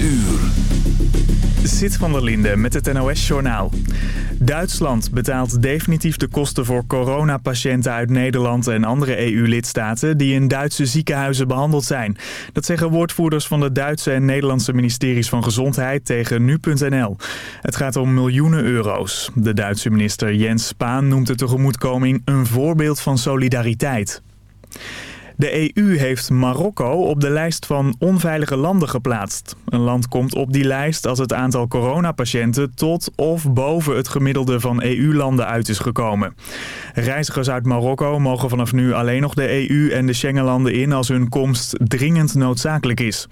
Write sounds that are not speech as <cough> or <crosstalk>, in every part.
uur. Zit van der Linde met het NOS-journaal. Duitsland betaalt definitief de kosten voor coronapatiënten uit Nederland en andere EU-lidstaten die in Duitse ziekenhuizen behandeld zijn. Dat zeggen woordvoerders van de Duitse en Nederlandse ministeries van Gezondheid tegen nu.nl. Het gaat om miljoenen euro's. De Duitse minister Jens Spaan noemt de tegemoetkoming een voorbeeld van solidariteit. De EU heeft Marokko op de lijst van onveilige landen geplaatst. Een land komt op die lijst als het aantal coronapatiënten tot of boven het gemiddelde van EU-landen uit is gekomen. Reizigers uit Marokko mogen vanaf nu alleen nog de EU en de Schengenlanden in als hun komst dringend noodzakelijk is.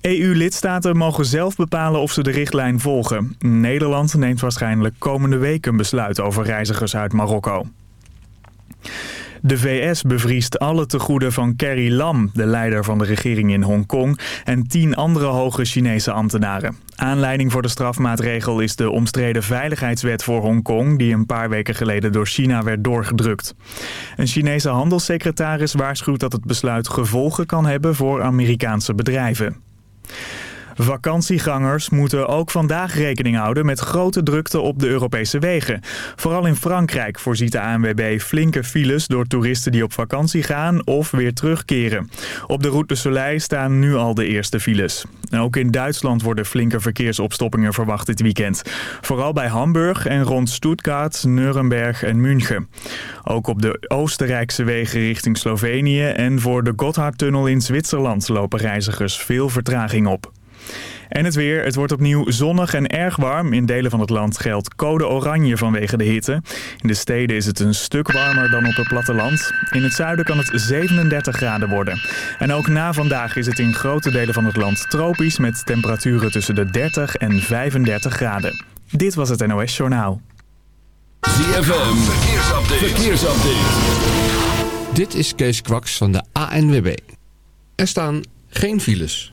EU-lidstaten mogen zelf bepalen of ze de richtlijn volgen. Nederland neemt waarschijnlijk komende week een besluit over reizigers uit Marokko. De VS bevriest alle tegoeden van Carrie Lam, de leider van de regering in Hongkong, en tien andere hoge Chinese ambtenaren. Aanleiding voor de strafmaatregel is de omstreden veiligheidswet voor Hongkong, die een paar weken geleden door China werd doorgedrukt. Een Chinese handelssecretaris waarschuwt dat het besluit gevolgen kan hebben voor Amerikaanse bedrijven. Vakantiegangers moeten ook vandaag rekening houden met grote drukte op de Europese wegen. Vooral in Frankrijk voorziet de ANWB flinke files door toeristen die op vakantie gaan of weer terugkeren. Op de Route de Soleil staan nu al de eerste files. ook in Duitsland worden flinke verkeersopstoppingen verwacht dit weekend. Vooral bij Hamburg en rond Stuttgart, Nuremberg en München. Ook op de Oostenrijkse wegen richting Slovenië en voor de Gotthardtunnel in Zwitserland lopen reizigers veel vertraging op. En het weer. Het wordt opnieuw zonnig en erg warm. In delen van het land geldt code oranje vanwege de hitte. In de steden is het een stuk warmer dan op het platteland. In het zuiden kan het 37 graden worden. En ook na vandaag is het in grote delen van het land tropisch... met temperaturen tussen de 30 en 35 graden. Dit was het NOS Journaal. ZFM. Verkeersupdate. Verkeersupdate. Dit is Kees Kwaks van de ANWB. Er staan geen files.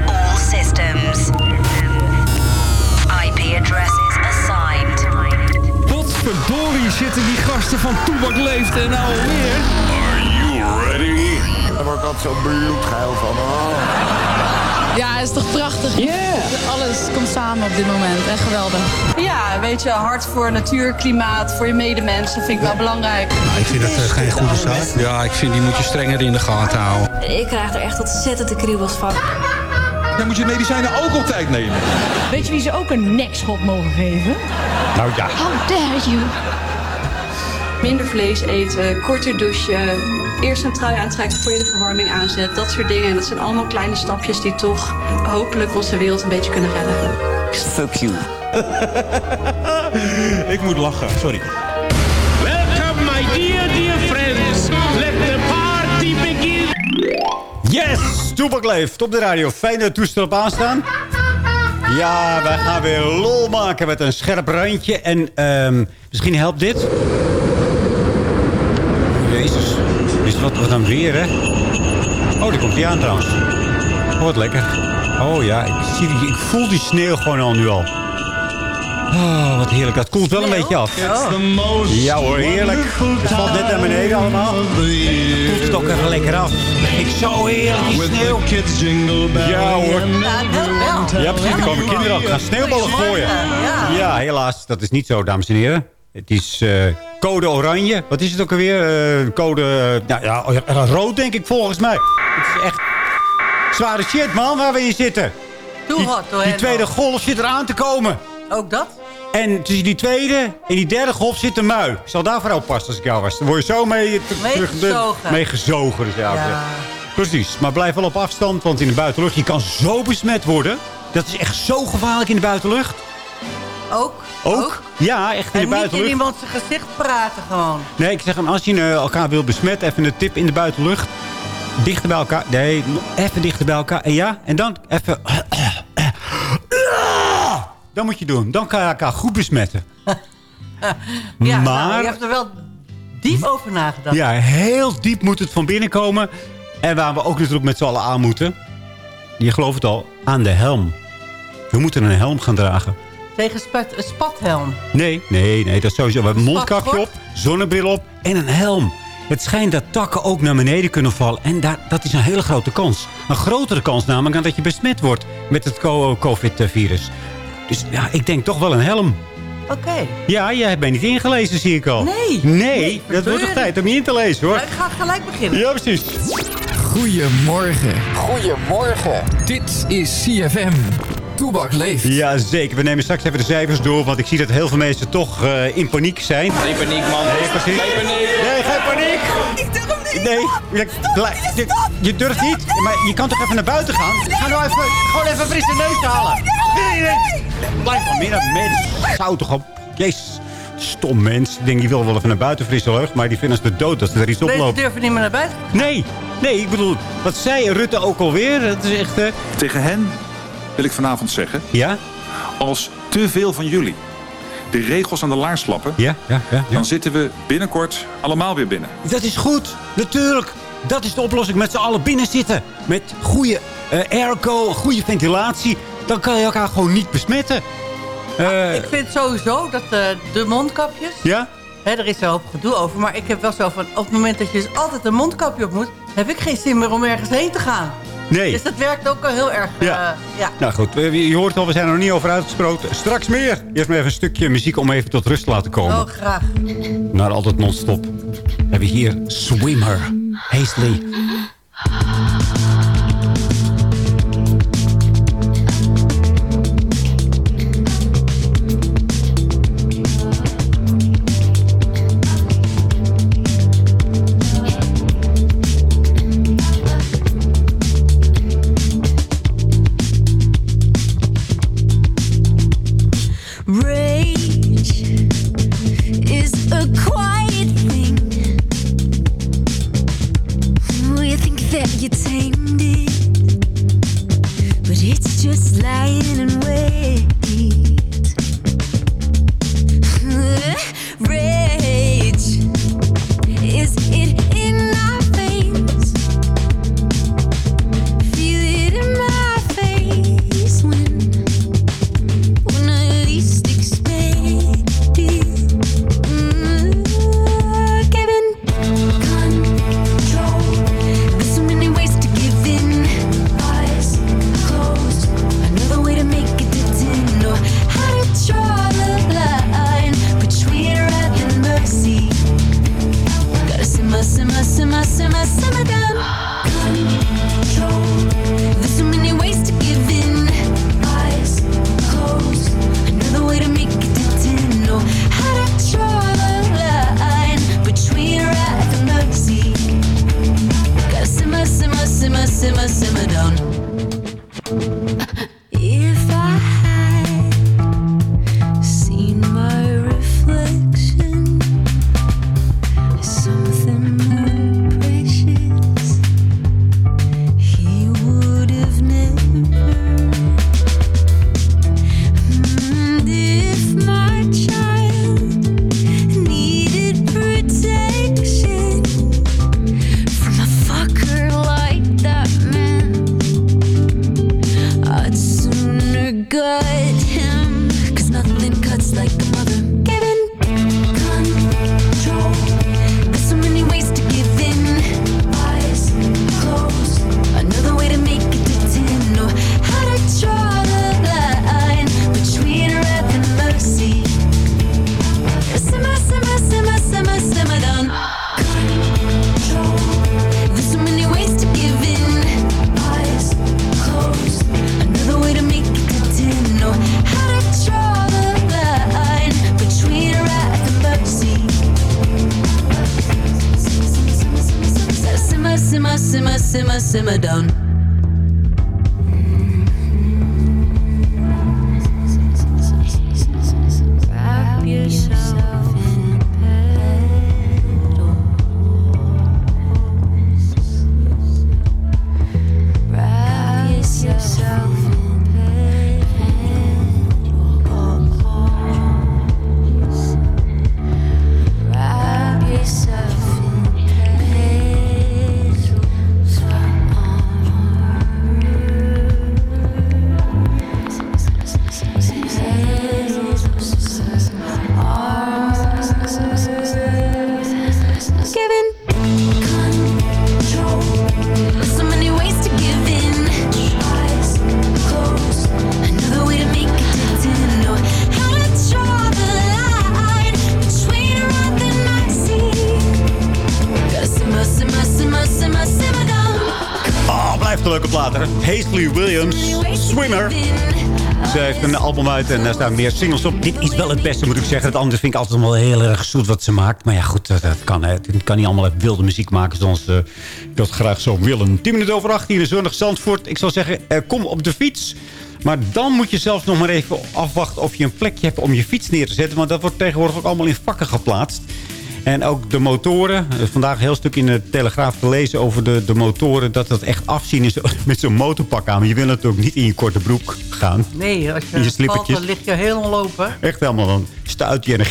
zitten die gasten van Toebak Leeft en nou alweer. Are you ready? Daar word ik altijd zo bloedgeil van. Oh. Ja, het is toch prachtig? Yeah. Alles komt samen op dit moment. Echt geweldig. Ja, weet je, hard voor natuur, klimaat, voor je medemens. Dat vind ik wel belangrijk. Ik vind dat eh, geen goede zaak. Ja, ik vind die moet je strenger in de gaten houden. Ik krijg er echt ontzettend de kriebels van. Dan moet je medicijnen ook op tijd nemen. Weet je wie ze ook een nekschop mogen geven? Nou ja. How dare you? Minder vlees eten, korter douchen, eerst een trui aantrekken voor je de verwarming aanzet. Dat soort dingen. En dat zijn allemaal kleine stapjes die toch hopelijk onze wereld een beetje kunnen redden. Fuck you. <laughs> Ik moet lachen, sorry. Welcome my dear, dear friends. Let the party begin. Yes! Toepak leeft op de radio. Fijne toestel op aanstaan. Ja, wij gaan weer lol maken met een scherp randje. En ehm misschien helpt dit. Jezus. Is wat, wat dan weer, hè? Oh, die komt die aan trouwens. Oh, wat lekker. Oh ja, ik, zie die, ik voel die sneeuw gewoon al nu al. Oh, wat heerlijk. Dat koelt wel een beetje af. Ja hoor, heerlijk. Het valt net naar beneden allemaal. Koelt het ook even lekker af. Ik zo heerlijk, die sneeuw. Ja hoor. Ja precies, er komen kinderen ook gaan sneeuwballen gooien. Ja, helaas. Dat is niet zo, dames en heren. Het is eh, code oranje. Wat is het ook alweer? Eh, code, eh, nou ja, rood denk ik volgens mij. Het is echt zware shit man, waar we in zitten. Too die, hot to die handle. tweede golf zit eraan te komen. Ook dat? En tussen die tweede en die derde golf zit een mui. Ik zal daarvoor oppassen als ik jou was. Dan word je zo mee... Meegezogen. Meegezogen. Dus ja, Ja. Precies. Maar blijf wel op afstand, want in de buitenlucht... je kan zo besmet worden. Dat is echt zo gevaarlijk in de buitenlucht. Ook? Ook? Ja, echt in En de niet in buitenlucht. iemand zijn gezicht praten gewoon. Nee, ik zeg hem, als je eh, elkaar wil besmetten, even een tip in de buitenlucht. Dichter bij elkaar. Nee, even dichter bij elkaar. En ja, en dan even... <clears throat> Dan moet je doen. Dan kan je elkaar goed besmetten. <laughs> Ja, maar... nou, je hebt er wel diep over nagedacht. Ja, heel diep moet het van binnen komen. En waar we ook natuurlijk met z'n allen aan moeten. Je gelooft het al, aan de helm. We moeten een helm gaan dragen. Tegen spat, een spathelm. Nee, nee, nee, dat is sowieso. We hebben een mondkapje op, zonnebril op en een helm. Het schijnt dat takken ook naar beneden kunnen vallen. En daar, dat is een hele grote kans. Een grotere kans namelijk dan dat je besmet wordt met het co- COVID-virus. Dus ja, ik denk toch wel een helm. Oké. Ja, jij bent niet ingelezen, zie ik al. Nee. Nee, Nee, dat wordt toch tijd om je in te lezen, hoor. Nou, ik ga gelijk beginnen. Ja, precies. Goedemorgen. Goedemorgen. Dit is CFM. Toebak leeft. Ja, zeker. We nemen straks even de cijfers door, want ik zie dat heel veel mensen toch eh, in paniek zijn. Geen paniek, man. Nee, precies. Geen paniek. Nee, geen paniek. Ik durf niet. Nee, je, je, je durft niet. Maar je kan toch even naar buiten gaan? Ga nou even, gewoon even frisse neus halen. Nee, nee. Blijf van midden, mens. Zou toch op. Jezus. Stom mens. Ik denk, die wil wel even naar buiten frisse lucht. Maar die vinden ze de dood als er iets Deze oploopt. durven niet meer naar buiten. Nee, nee, ik bedoel, wat zei Rutte ook alweer? Dat is echt... eh, Tegen hen wil ik vanavond zeggen... Ja? Als te veel van jullie de regels aan de laars slappen... Ja, ja, ja. ja. dan zitten we binnenkort allemaal weer binnen. Dat is goed, natuurlijk. Dat is de oplossing. Met z'n allen binnen zitten. Met goede eh, airco, goede ventilatie. Dan kan je elkaar gewoon niet besmetten. Eh, Ik vind sowieso dat eh, de mondkapjes... ja? Hè, er is een hoop gedoe over. Maar ik heb wel zo van... Op het moment dat je dus altijd een mondkapje op moet... heb ik geen zin meer om ergens heen te gaan. Nee. Dus dat werkt ook heel erg... Ja. eh, ja. Nou goed, eh, je hoort al, we zijn er nog niet over uitgesproken. Straks meer. Eerst maar even een stukje muziek om even tot rust te laten komen. Oh, graag. Naar altijd non-stop. We hebben hier Swimmer. Hazley. Ze heeft een album uit en daar staan meer singles op. Dit is wel het beste, moet ik zeggen. Het andere vind ik altijd wel heel erg zoet wat ze maakt. Maar ja, goed, dat, kan. Hè. Het kan niet allemaal wilde muziek maken zoals eh, ik dat graag zou willen. 10 minuten over 8 hier in Zonnig Zandvoort. Ik zou zeggen, eh, kom op de fiets. Maar dan moet je zelfs nog maar even afwachten of je een plekje hebt om je fiets neer te zetten. Want dat wordt tegenwoordig ook allemaal in vakken geplaatst. En ook de motoren. Is Vandaag een heel stuk in de Telegraaf te lezen over de, de motoren. Dat dat echt afzien is <laughs> met zo'n motorpak aan. Maar je wil natuurlijk niet in je korte broek gaan. Nee, als je, In je valt, dan lig je helemaal lopen. Echt helemaal dan stuit je en dan...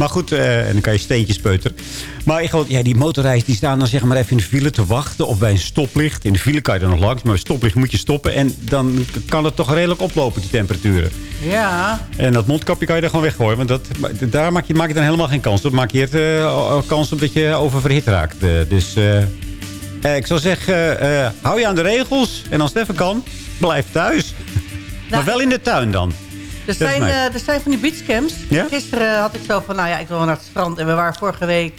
Maar goed, eh, en dan kan je steentjes peuteren. Maar ik ja, die motorrijders die staan dan zeg maar even in de file te wachten. Of bij een stoplicht. In de file kan je er nog langs. Maar bij een stoplicht moet je stoppen. En dan kan het toch redelijk oplopen, die temperaturen. Ja, En dat mondkapje kan je er gewoon weggooien. Want dat, daar maak je, maak je dan helemaal geen kans op. maak je het eh, kans op dat je oververhit raakt. Eh, dus ik zou zeggen, hou je aan de regels. En als het even kan, blijf thuis. maar wel in de tuin dan. Er zijn, eh, er zijn van die beachcamps. Ja? Gisteren had ik zo van, nou ja, ik wil wel naar het strand. En we waren vorige week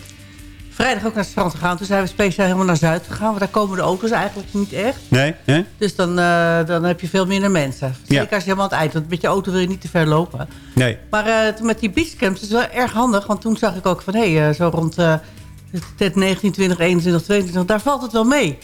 vrijdag ook naar het strand gegaan. Toen zijn we speciaal helemaal naar Zuid gegaan. Want daar komen de auto's eigenlijk niet echt. Nee? hè? Dus dan, eh, dan heb je veel minder mensen. Zeker Ja. als je helemaal aan het eind... Want met je auto wil je niet te ver lopen. Nee. Maar toen met die beachcamps is wel erg handig. Want toen zag ik ook van, hé, hey, zo rond eh, het 19, 20, 21, 22... daar valt het wel mee.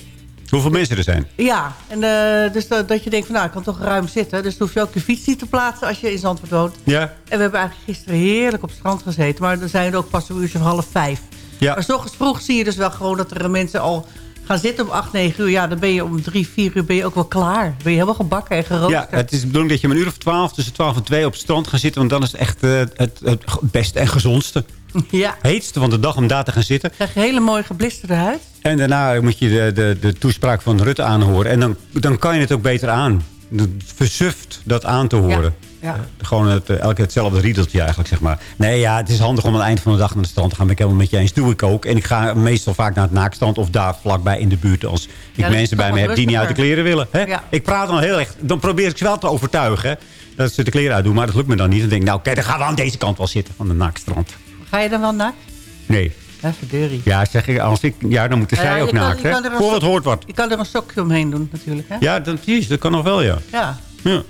Hoeveel mensen er zijn? Ja, en, eh, dus dat, dat je denkt van, nou, ik kan toch ruim zitten. Dus dan hoef je ook je fiets niet te plaatsen als je in Zandvoort woont. Ja. En we hebben eigenlijk gisteren heerlijk op het strand gezeten. Maar dan zijn we ook pas een uurtje of half vijf. Ja. Maar s ochtends vroeg zie je dus wel gewoon dat er mensen al gaan zitten om 8, 9 uur. Ja, dan ben je om 3, 4 uur ben je ook wel klaar. Ben je helemaal gebakken en geroosterd. Ja, het is de bedoeling dat je om een uur of twaalf, tussen twaalf en twee op het strand gaat zitten. Want dan is het echt eh, het, het beste en gezondste. Ja. Heetste van de dag om daar te gaan zitten. krijg je hele mooie geblisterde huid. En daarna moet je de, de, de toespraak van Rutte aanhoren. En dan, dan kan je het ook beter aan. Het versuft dat aan te horen. Ja. Gewoon het, eh, elke hetzelfde riedeltje eigenlijk, zeg maar. Nee, ja, het is handig om aan het eind van de dag naar het strand te gaan. Ben ik helemaal met je eens. Doe ik ook. En ik ga meestal vaak naar het naakstrand of daar vlakbij in de buurt. Als ik mensen bij me heb die niet uit de kleren willen. Hè? Ja. Ik praat dan heel erg. Dan probeer ik ze wel te overtuigen. hè, Dat ze de kleren uitdoen. Maar dat lukt me dan niet. Dan denk ik, nou kijk, dan gaan we aan deze kant wel zitten van de naakstrand. Ga je dan wel naakt? Nee. Ja, verdeurie. Ja, zeg ik, als ik, ja dan moeten ja, zij ook kan- naakt. hè? een Voor wat sok- hoort wat. Je kan er een sokje omheen doen natuurlijk. Hè? Ja, dat, precies, dat kan nog wel, ja. Ja. ja.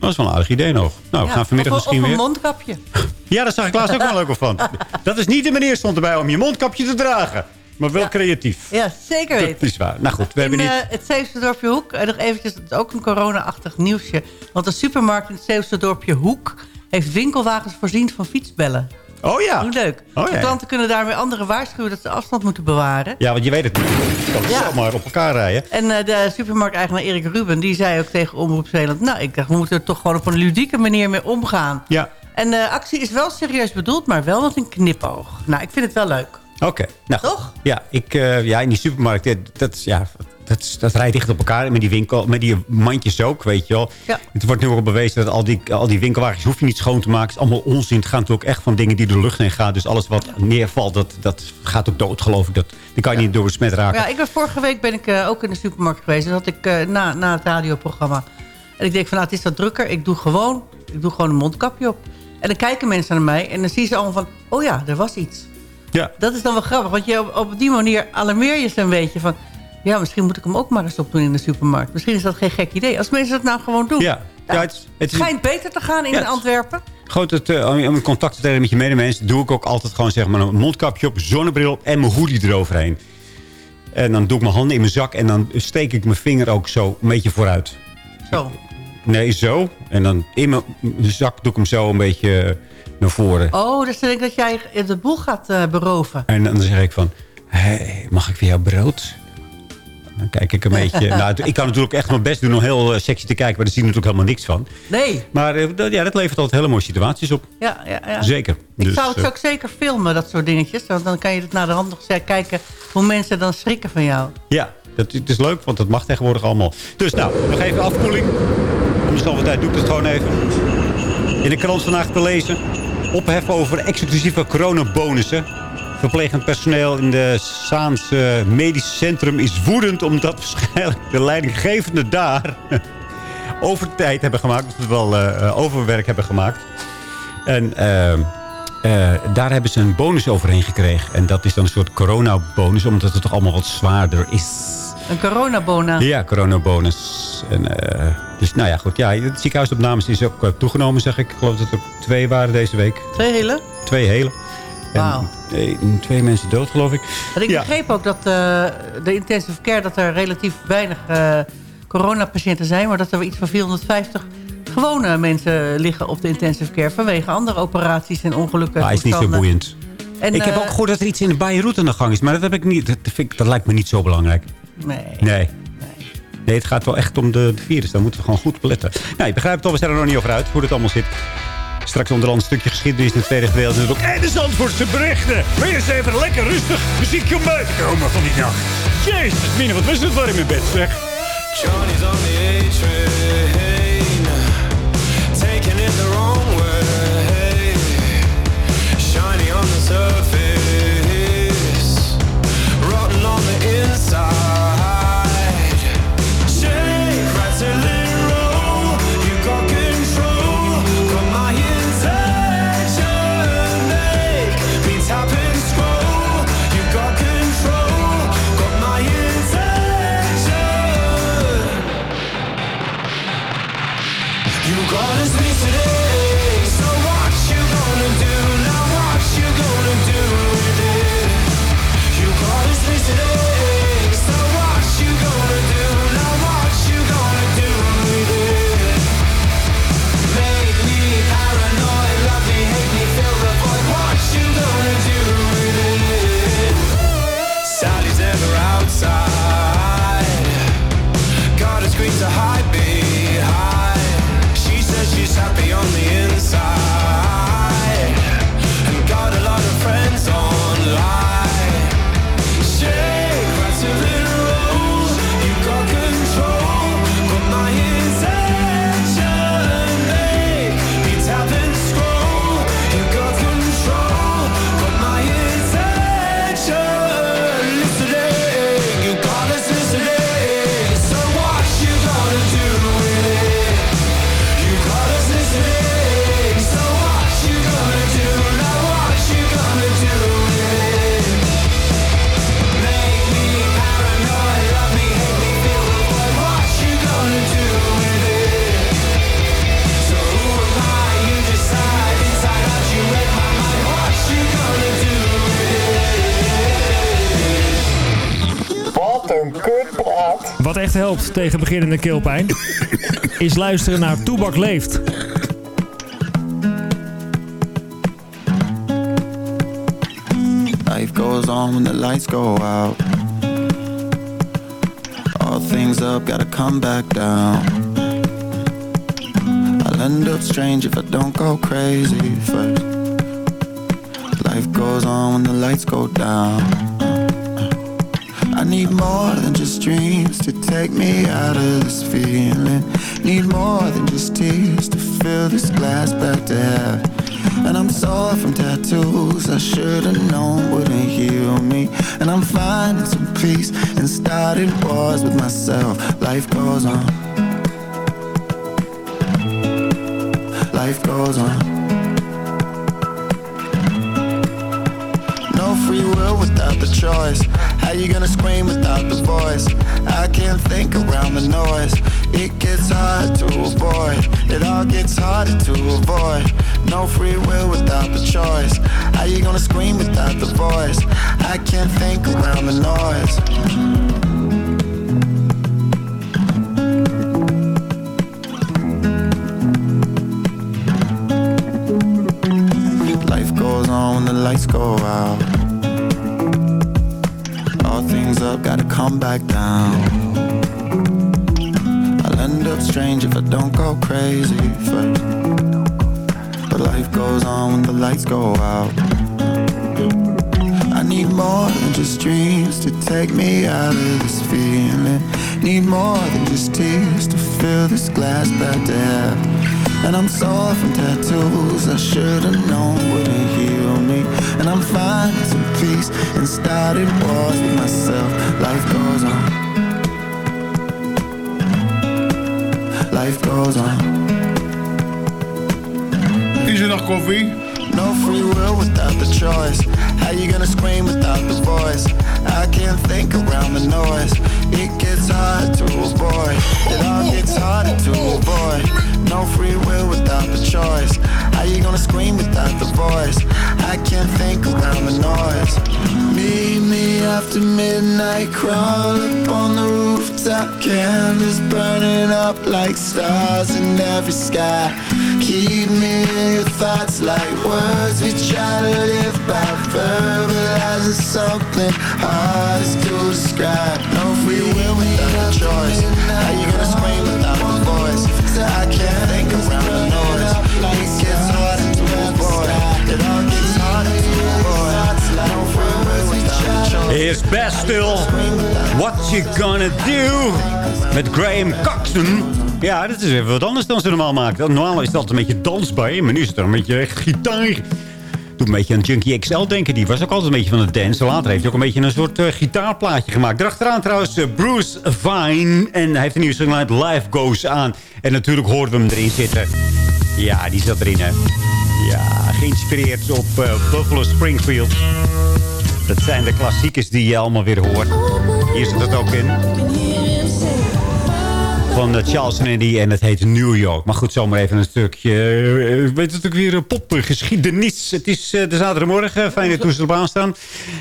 Dat is wel een aardig idee nog. Nou, we gaan vanmiddag of, misschien of een weer... mondkapje. <laughs> Ja, daar zag ik laatst ook wel leuk op van. <laughs> Dat is niet de manier stond erbij om je mondkapje te dragen. Maar wel creatief. Ja, zeker weten. Dat is waar. Nou goed, we hebben niet... eh, het Zeeuwse dorpje Hoek, en nog eventjes, het is ook een corona-achtig nieuwsje. Want de supermarkt in het Zeeuwse dorpje Hoek heeft winkelwagens voorzien van fietsbellen. Oh ja. Leuk. Oh ja. De klanten kunnen daarmee anderen waarschuwen dat ze afstand moeten bewaren. Ja, want je weet het niet. Je kan Ja. zomaar op elkaar rijden. En eh, de supermarkteigenaar Erik Ruben, die zei ook tegen Omroep Zeeland... nou, ik dacht, we moeten er toch gewoon op een ludieke manier mee omgaan. Ja. En de actie is wel serieus bedoeld, maar wel met een knipoog. Nou, ik vind het wel leuk. Oké. Nou, Toch? Ja, ik, eh, ja, in die supermarkt, dat, is- ja, dat, dat rijdt dicht op elkaar. Met die, winkel, met die mandjes ook, weet je wel. Ja. Het wordt nu ook al bewezen dat al die, al die winkelwagens hoef je niet schoon te maken. Het is allemaal onzin. Het gaat natuurlijk echt van dingen die de lucht in gaan. Dus alles wat neervalt, dat, dat gaat ook dood, geloof ik. Dat, die kan je niet door besmet raken. Ja, ik ben, vorige week ben ik eh, ook in de supermarkt geweest. Dat had ik eh, na, na het radioprogramma. En ik denk van, nou, het is wat drukker. Ik doe gewoon, ik doe gewoon een mondkapje op. En dan kijken mensen naar mij en dan zien ze allemaal van... oh ja, er was iets. Ja. Dat is dan wel grappig, want je, op, op die manier alarmeer je ze een beetje van... ja, misschien moet ik hem ook maar eens opdoen in de supermarkt. Misschien is dat geen gek idee. Als mensen dat nou gewoon doen. Ja. Het, het is- schijnt beter te gaan in Ja, Antwerpen. Goed, het, eh, om in contact te treden met je medemensen... doe ik ook altijd gewoon zeg maar, een mondkapje op, zonnebril op en mijn hoodie eroverheen. En dan doe ik mijn handen in mijn zak en dan steek ik mijn vinger ook zo een beetje vooruit. Zo. Nee, zo. En dan in mijn zak doe ik hem zo een beetje naar voren. Oh, dus dan denk ik dat jij de boel gaat eh, beroven. En dan zeg ik van, hey, mag ik voor jou brood? Dan kijk ik een beetje... <laughs> nou, ik kan natuurlijk echt mijn best doen om heel eh, sexy te kijken... maar daar zie je natuurlijk helemaal niks van. Nee. Maar eh, dat- ja, dat levert altijd hele mooie situaties op. Ja, ja, ja. Zeker. Ik Dus, zou het eh, ook zeker filmen, dat soort dingetjes. Want dan kan je het naar de hand nog kijken hoe mensen dan schrikken van jou. Ja, dat, het is leuk, want dat mag tegenwoordig allemaal. Dus nou, nog even afkoeling. Om de zoveel tijd doe ik het gewoon even. In de krant vandaag te lezen. Ophef over exclusieve coronabonussen. Verplegend personeel in de Saanse Medisch Centrum is woedend... omdat waarschijnlijk de leidinggevende daar <laughs> overtijd hebben gemaakt. Dus wel eh, overwerk hebben gemaakt. En eh, eh, daar hebben ze een bonus overheen gekregen. En dat is dan een soort coronabonus, omdat het toch allemaal wat zwaarder is. Een coronabona. Ja, coronabonus. En, dus nou ja, goed. Ja, het ziekenhuisopnames is ook toegenomen, zeg ik. Ik geloof dat er twee waren deze week. Twee hele? Twee hele. Wauw. eh, twee mensen dood, geloof ik. En ik Ja. begreep ook dat eh, de intensive care... dat er relatief weinig eh, coronapatiënten zijn... maar dat er iets van 450 gewone mensen liggen op de intensive care... vanwege andere operaties en ongelukken. Maar hij is niet zo boeiend. En, ik heb ook gehoord dat er iets in de Beirut aan de gang is. Maar dat, heb ik niet, dat, vind ik, dat lijkt me niet zo belangrijk. Nee. Nee. Nee, het gaat wel echt om de, de virus. Daar moeten we gewoon goed op letten. Nou, je begrijpt het al. We zijn er nog niet over uit hoe het allemaal zit. Straks onder andere een stukje geschiedenis in het tweede gedeelte. En ook en de Zandvoortse berichten. Maar eerst even lekker rustig muziekje om buiten komen van die nacht. Jezus, Mine, wat was het warm in bed, zeg. Johnny's on the A-train Taking it the wrong way Shiny on the surface echt helpt tegen beginnende keelpijn... is luisteren naar Toebak Leeft. Life goes on when the lights go out. All things up, gotta come back down. I'll end up strange if I don't go crazy first. Life goes on when the lights go down. I need more than just dreams to take me out of this feeling. Need more than just tears to fill this glass back to half. And I'm sore from tattoos I should've known wouldn't heal me. And I'm finding some peace and starting wars with myself. Life goes on. Life goes on. No free will without the choice. How you gonna scream without the voice? I can't think around the noise. It gets hard to avoid. It all gets harder to avoid. No free will without the choice. How you gonna scream without the voice? I can't think around the noise. Life goes on when the lights go out. All things up, gotta come back down. Strange if I don't go crazy first. But life goes on when the lights go out. I need more than just dreams to take me out of this feeling. Need more than just tears to fill this glass back have. And I'm sore from tattoos I should've known wouldn't heal me And I'm finding some peace And started wars with myself Life goes on Life goes on. Is er nog koffie? No free will without the choice. How you gonna scream without the voice? I can't think around the noise. It gets hard to avoid. It all gets harder to avoid. No free will without the choice How you gonna scream without the voice? I can't think around the noise. Meet me after midnight Crawl up on the rooftop Candles burning up like stars in every sky. Keep me in your thoughts like words we try to live by. Verbalizing something hard to describe. No free will without a choice. How you gonna scream without a voice? I can't Is best still What You Gonna Do met Graham Coxon. Ja, dat is even wat anders dan ze normaal maken. Normaal is altijd een beetje dansbaar, maar nu is het er een beetje echt gitaar. Doet een beetje aan Junkie XL denken. Die was ook altijd een beetje van het dansen. Later heeft hij ook een beetje een soort eh, gitaarplaatje gemaakt. Daarachteraan trouwens eh, Bruce Vine. En hij heeft een nieuwe single Life Goes aan. En natuurlijk hoorden we hem erin zitten. Ja, die zat erin, hè. Ja, geïnspireerd op eh, Buffalo Springfield. Dat zijn de klassiekers die je allemaal weer hoort. Hier zit het ook in. Van eh, Charles Kennedy en het heet New York. Maar goed, zomaar even een stukje. eh, weet het natuurlijk weer een popgeschiedenis. Het is eh, de zaterdagmorgen. Fijn dat we erop staan.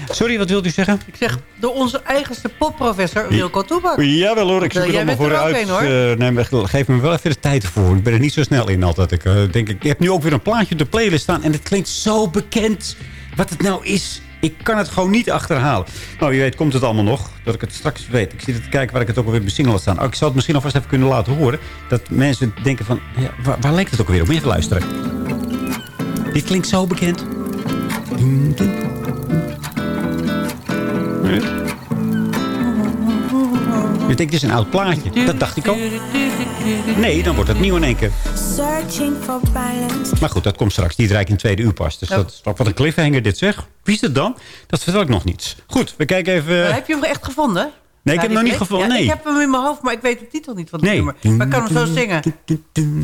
Sorry, wat wilt u zeggen? Ik zeg, door onze eigenste popprofessor Wilco Toebak. Jawel hoor, ik zoek het allemaal bent er voor ook uit. een, hoor. Eh, nee, geef me wel even de tijd voor. Ik ben er niet zo snel in altijd. Ik denk, ik heb nu ook weer een plaatje op de playlist staan. En het klinkt zo bekend. Wat het nou is, ik kan het gewoon niet achterhalen. Nou, je weet, komt het allemaal nog. Dat ik het straks weet. Ik zit te kijken waar ik het ook alweer besingeld had staan. Oh, ik zou het misschien alvast even kunnen laten horen. Dat mensen denken van, ja, waar, lijkt het ook weer op? Even luisteren. Dit klinkt zo bekend. Je denkt, dit is een oud plaatje. Dat dacht ik ook. Nee, dan wordt het nieuw in één keer. Searching for balance. Maar goed, dat komt straks. Die draait in tweede uur pas. Dus dat is wat een cliffhanger dit zeg. Wie is het dan? Dat vertel ik nog niet. Goed, we kijken even... Maar heb je hem echt gevonden? Nee, ik heb hem nog niet gevonden. Ja, Nee. Ik heb hem in mijn hoofd, maar ik weet de titel niet van het Nee. nummer. Maar ik kan hem zo zingen.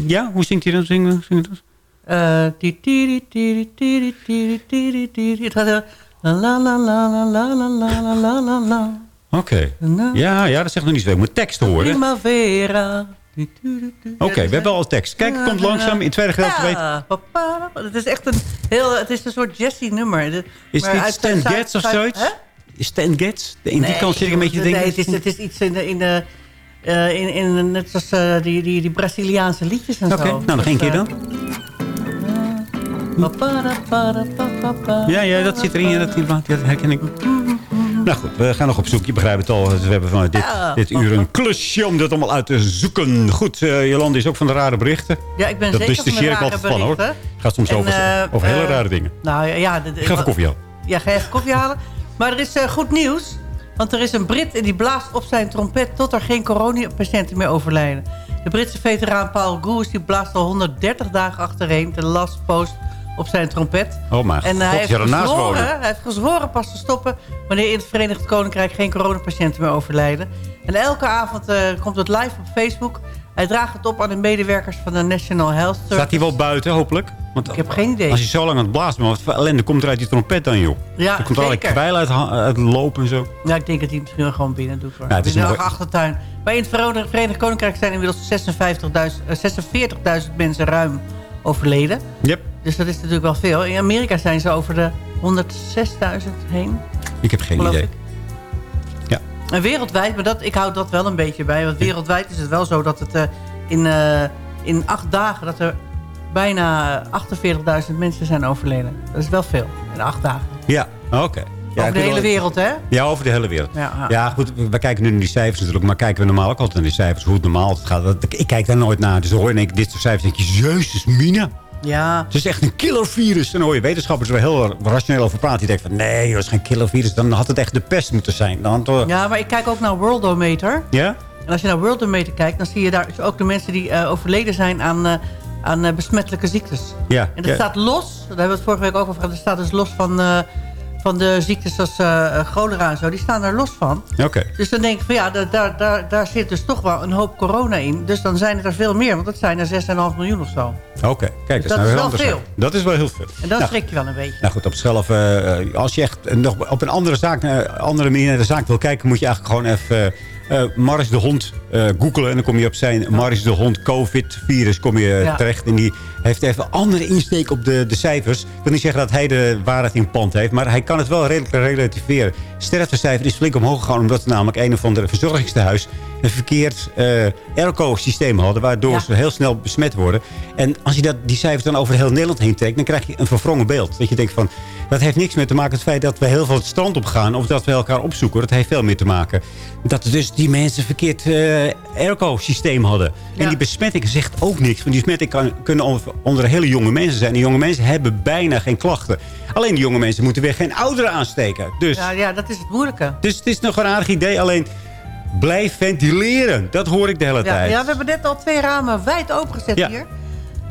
Ja, hoe zingt hij dan? Zingen, zingen dat? Eh. Het gaat. La la la la la la la la la la Oké. Ja, ja, dat zegt nog niet zo. Ik moet tekst horen. Oké, Primavera. we hebben al tekst. Kijk, het komt langzaam. In het tweede gedeelte weet... Ja. Het is echt een heel... Het is een soort Jessie-nummer. De- Is maar niet uit Stan Getz of zoiets? Hè? Is Stan Getz? In die kant zit ik een beetje te denken. Nee, het is, het is iets in de... In de eh, in, in, net zoals eh, die, die, die Braziliaanse liedjes en Oké, zo. nou nog één keer dan. Ja, ja, dat zit erin. Ja, dat, dat herken ik. Nou goed, we gaan nog op zoek. Je begrijpt het al. We hebben van dit, Ja. dit uur een klusje om dat allemaal uit te zoeken. Goed, eh, Jolande is ook van de rare berichten. Ja, ik ben dat zeker van de rare altijd van hoor. berichten. Het gaat soms En, over, eh, over hele eh, rare dingen. Nou ja, ja de- ga even koffie halen. Ja, ga even koffie halen. Maar er is goed nieuws. Want er is een Brit en die blaast op zijn trompet... tot er geen coronapatiënten meer overlijden. De Britse veteraan Paul Goose die blaast al 130 dagen achtereen... de last post op zijn trompet. Oh mijn En god, hij, heeft gezworen, hij heeft gezworen pas te stoppen... wanneer in het Verenigd Koninkrijk geen coronapatiënten meer overlijden. En elke avond eh, komt het live op Facebook. Hij draagt het op aan de medewerkers van de National Health Service. Staat hij wel buiten, hopelijk? Want Ik heb geen idee. Als je zo lang aan het blazen bent, wat voor ellende komt er uit die trompet dan, joh? Ja, er komt zeker. kwijl uit, lopen en zo. Ja, ik denk dat hij misschien wel gewoon binnen doet. Hoor. Ja, het is achtertuin. Maar in het Verenigd Koninkrijk zijn inmiddels 56.000, eh, 46.000 mensen ruim overleden. Yep. Dus dat is natuurlijk wel veel. In Amerika zijn ze over de 106.000 heen. Ik heb geen idee. ik. Ja. En wereldwijd, maar dat, ik houd dat wel een beetje bij. Want wereldwijd is het wel zo dat het eh, in, eh, in acht dagen... dat er bijna 48.000 mensen zijn overleden. Dat is wel veel, in acht dagen. Ja, oké. Ja, Over ik de hele wereld, hè? Ja, over de hele wereld. Ja, Ja, ja. goed, we kijken nu naar die cijfers natuurlijk. Maar kijken we normaal ook altijd naar die cijfers. Hoe het normaal gaat. Ik kijk daar nooit naar. Dus hoor keer dit soort cijfers. denk je, jezus, Mina. Ja. Het is echt een killervirus. En dan hoor je wetenschappers er heel rationeel over praten. Die denken van, nee, dat is geen killervirus. Dan had het echt de pest moeten zijn. Dan had, eh, Ja, maar ik kijk ook naar Worldometer. ja? En als je naar Worldometer kijkt, dan zie je daar ook de mensen die eh, overleden zijn aan, eh, aan besmettelijke ziektes. Ja. En dat ja. staat los, daar hebben we het vorige week ook over gehad, dat staat dus los van, van de ziektes als eh, eh, cholera en zo. Die staan er los van. Oké. Dus dan denk ik van ja, daar, daar, daar, daar zit dus toch wel een hoop corona in. Dus dan zijn het er veel meer, want dat zijn er 6,5 miljoen of zo. Oké, kijk, Dus dat, dat is is nou wel veel. Dat is wel heel veel. En dan Nou, schrik je wel een beetje. Nou goed, op zichzelf, eh, als je echt nog op een andere, zaak, andere manier naar de zaak wil kijken... moet je eigenlijk gewoon even eh Maris de Hond eh googlen. En dan kom je op zijn Maris de Hond COVID-virus kom je eh, Ja. terecht. En die heeft even andere insteek op de, de cijfers. Ik wil niet zeggen dat hij de waarheid in pand heeft... maar hij kan het wel redelijk relativeren. Sterftecijfer is flink omhoog gegaan... omdat namelijk een of andere verzorgingstehuis... een verkeerd eh airco-systeem hadden... waardoor Ja. ze heel snel besmet worden. En als je dat, die cijfers dan over heel Nederland heen trekt... dan krijg je een verwrongen beeld. Dat je denkt van... dat heeft niks meer te maken met het feit dat we heel veel het strand op gaan... of dat we elkaar opzoeken. Dat heeft veel meer te maken. Dat dus die mensen een verkeerd eh airco-systeem hadden. En die besmetting zegt ook niks. Want die besmetting kan, kunnen onder, onder hele jonge mensen zijn. En jonge mensen hebben bijna geen klachten. Alleen die jonge mensen moeten weer geen ouderen aansteken. Dus, Ja, ja, dat is het moeilijke. dus het is nog een aardig idee. Alleen blijf ventileren. Dat hoor ik de hele Ja, tijd. ja, we hebben net al twee ramen wijd opengezet Ja. hier.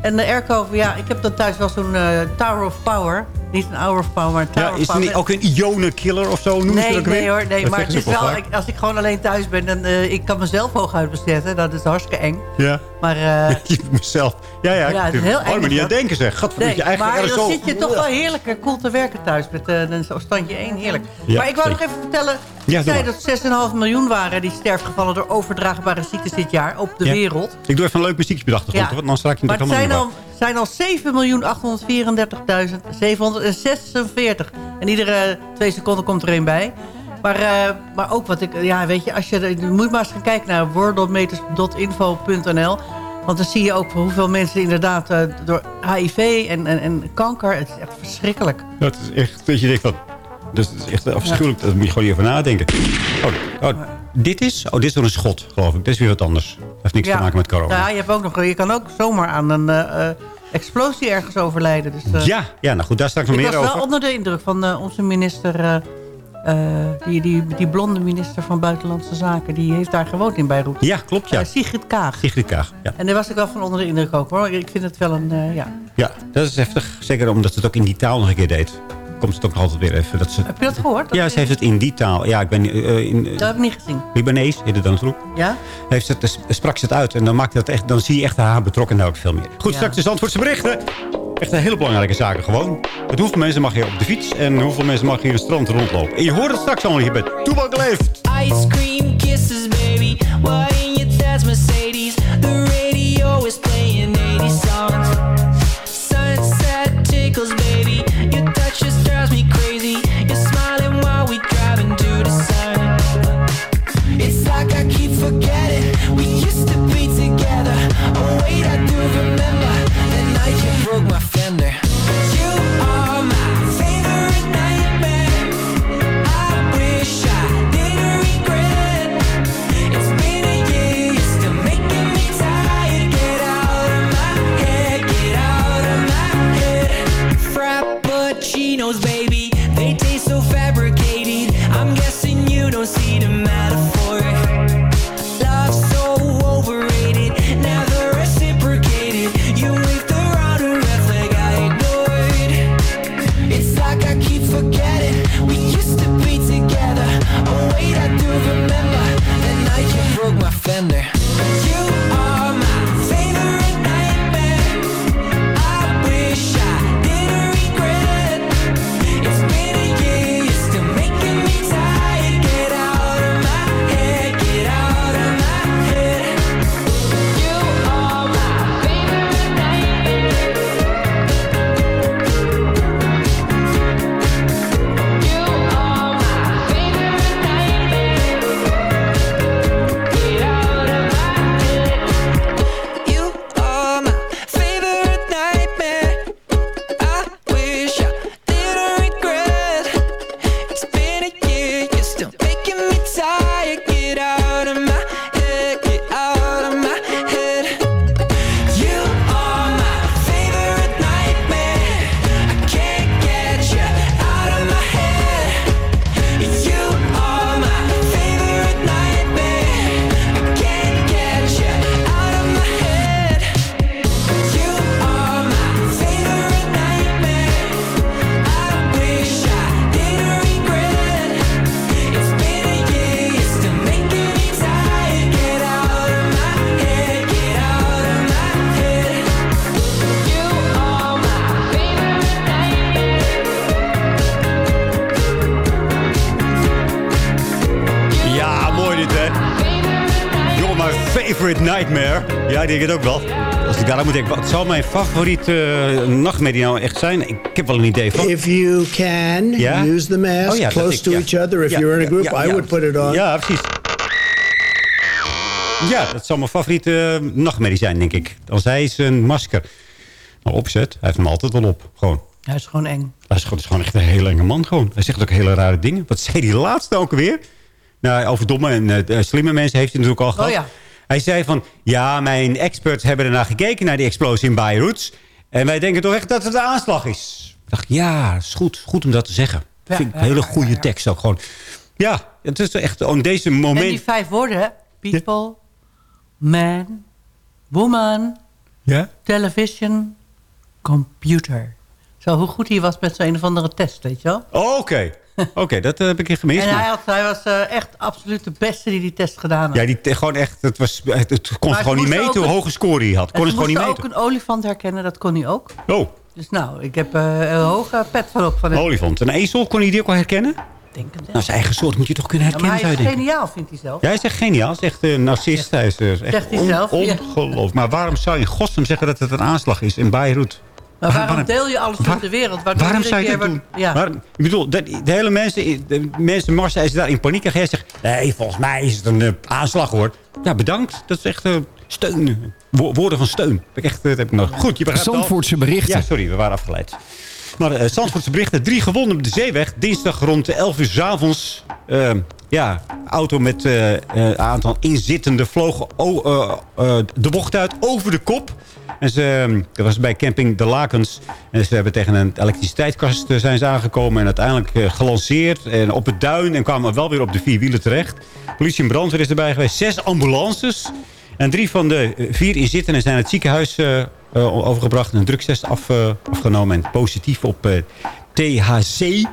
En de airco, ja, ik heb dan thuis wel zo'n eh, Tower of Power. Niet een Hour of Power, maar een Tower Ja, of is er Power. niet ook een ionenkiller of zo? Noemen ze Nee, dat nee weer? hoor, nee, Dat maar het is wel, ik- als ik gewoon alleen thuis ben, dan eh, ik kan mezelf hooguit bezetten. Dat is hartstikke eng. Ja. Maar, eh, <laughs> Je mezelf. Ja, ja. Ja, het is heel oh, maar niet aan denken zeg. Nee, je eigen maar dan zit je toch wel heerlijk eh, cool te werken thuis met eh, een zo- standje 1. Heerlijk. Ja, maar ik wou nog even vertellen. Ja, zei dat 6,5 miljoen waren die sterfgevallen door overdraagbare ziektes dit jaar op de Ja. wereld. Ik doe even een leuk muziekje achtergrond. Ja. Want dan raak je Maar het zijn al, zijn al 7.834.746. En iedere twee seconden komt er een bij. Maar, eh, maar ook wat ik... Ja, weet je, als je, je moet maar eens gaan kijken naar worldometers.info.nl. Want dan zie je ook hoeveel mensen inderdaad eh, door HIV en, en, en kanker... Het is echt verschrikkelijk. Dat is echt, dat je denkt van... Dus het is echt afschuwelijk. Daar moet je gewoon over nadenken. Oh, oh, dit is? Oh, dit is door een schot, geloof ik. Dit is weer wat anders. Dat heeft niks te maken met corona. Ja, je, hebt ook nog, je kan ook zomaar aan een eh, eh, explosie ergens overlijden. Dus, ja, ja, nou goed, daar straks nog ik meer was wel over. onder de indruk van onze minister... eh, die, die, die blonde minister van Buitenlandse Zaken... die heeft daar gewoond in Beirut. Ja, klopt, ja. Eh, Sigrid Kaag. Sigrid Kaag, ja. En daar was ik wel van onder de indruk ook, hoor. Ik vind het wel een... eh, ja. Ja, dat is heftig. Zeker omdat ze het ook in die taal nog een keer deed. Komt het ook nog altijd weer even. Dat ze... Heb je dat gehoord? Dat Ja, ze heeft het in die taal. Ja, ik ben in... Dat heb ik niet gezien. Libanees, heet het dan zo. Ja? Heeft het, sprak ze het uit. En dan, maakt dat echt, dan zie je echt haar betrokkenheid ook veel meer. Goed, Ja. straks de Zandvoortse berichten. Echt een hele belangrijke zaken gewoon. Met hoeveel mensen mag je op de fiets en hoeveel mensen mag je het strand rondlopen. En je hoort het straks allemaal hier bij Toebak Leeft. Ice cream kisses, baby. Why in your dad's Mercedes? The radio is playing 80 songs. Denk het ook wel. Als ik daaraan moet denken, wat zou mijn favoriete eh, nachtmerrie nou echt zijn? Ik heb wel een idee van. If you can, Ja? use the mask Oh ja, close ik- to ja. each other. If Ja, you're in a group, ja, I ja. would put it on. Ja, precies. Ja, dat zou mijn favoriete eh, nachtmerrie zijn, denk ik. Als hij zijn masker nou, opzet, hij heeft hem altijd wel op. Gewoon. Hij is gewoon eng. Hij is, gewoon- is gewoon echt een hele enge man gewoon. Hij zegt ook hele rare dingen. Wat zei hij laatst ook weer? Nou, over domme en eh, slimme mensen heeft hij natuurlijk al gehad. Oh ja. Hij zei van, ja, mijn experts hebben ernaar gekeken... naar die explosie in Beirut. En wij denken toch echt dat het een aanslag is. Ik dacht, ja, is goed, goed om dat te zeggen. Ja, vind ik een hele ja, goede tekst ook gewoon. Ja, het is echt op deze En moment... die vijf woorden? People, man, woman, Ja? television, computer. Zo, hoe goed hij was met zo'n een of andere test, weet je wel? Oh, Oké, <laughs> Oké, dat eh, heb ik gemist. En hij, had, hij was eh, echt absoluut de beste die die test gedaan had. Ja, die gewoon echt, het, was, het, het kon Maar gewoon niet meten hoe een- hoge score hij had. Kon het gewoon niet meten. ook een olifant herkennen, dat kon hij ook. Oh, Dus nou, ik heb eh, een hoge pet van op van een olifant. Een ezel, kon hij die ook al herkennen? Denk het wel. Nou, zijn eigen soort moet je toch kunnen Ja, herkennen, maar hij is geniaal, vindt hij zelf. Ja, hij is echt geniaal. Hij is echt een narcist. Hij is echt Zegt hij zelf, ja. ongelooflijk. Maar waarom zou je in godsnaam zeggen dat het een aanslag is in Beirut? Maar Waar- waarom deel je alles op de wereld? Waardoor Waarom zou je dat doen? Ja. Waarom- ik bedoel, de, de hele mensen, de mensen Mars is daar in paniek. En jij zegt, nee, volgens mij is het een eh, aanslag hoor. Ja, bedankt. Dat is echt eh, steun. Wo- woorden van steun. Ik echt, eh, dat heb ik nog. Goed, je begrijpt. Zandvoortse berichten. Ja, sorry, we waren afgeleid. Maar eh Zandvoortse berichten. Drie gewonden op de zeeweg. Dinsdag rond 11 uur 's avonds. Eh, ja, auto met een aantal inzittenden vlogen eh, eh, de bocht uit over de kop. En ze, eh, dat was bij camping De Lakens. En ze hebben tegen een elektriciteitskast eh, zijn ze aangekomen. En uiteindelijk eh, gelanceerd. En op het duin. En kwamen wel weer op de vier wielen terecht. Politie en brandweer is erbij geweest. Zes ambulances. En drie van de eh, vier inzittenden zijn het ziekenhuis eh, overgebracht. En een drugstest af, afgenomen. En positief op THC.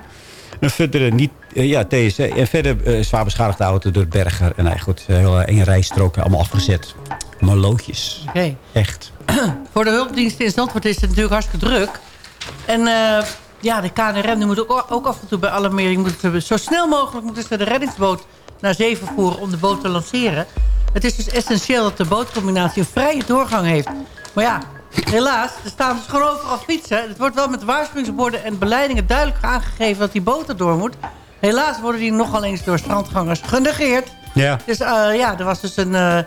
En verder niet... ja, THC. En verder zwaar beschadigde auto door Berger. En eigenlijk heel enge rijstroken allemaal afgezet. Malootjes. Oké. Echt. <clears throat> Voor de hulpdiensten in Zandvoort is het natuurlijk hartstikke druk. En eh, ja, de KNRM die moet ook, ook af en toe bij alarmering... Moeten ze, zo snel mogelijk moeten ze de reddingsboot naar zee vervoeren... om de boot te lanceren. Het is dus essentieel dat de bootcombinatie een vrije doorgang heeft. Maar ja, helaas, er staan dus gewoon overal fietsen. Het wordt wel met waarschuwingsborden en beleidingen duidelijk aangegeven... dat die boot er door moet. Helaas worden die nogal eens door strandgangers genegeerd. Ja. Dus eh, ja, er was dus een eh,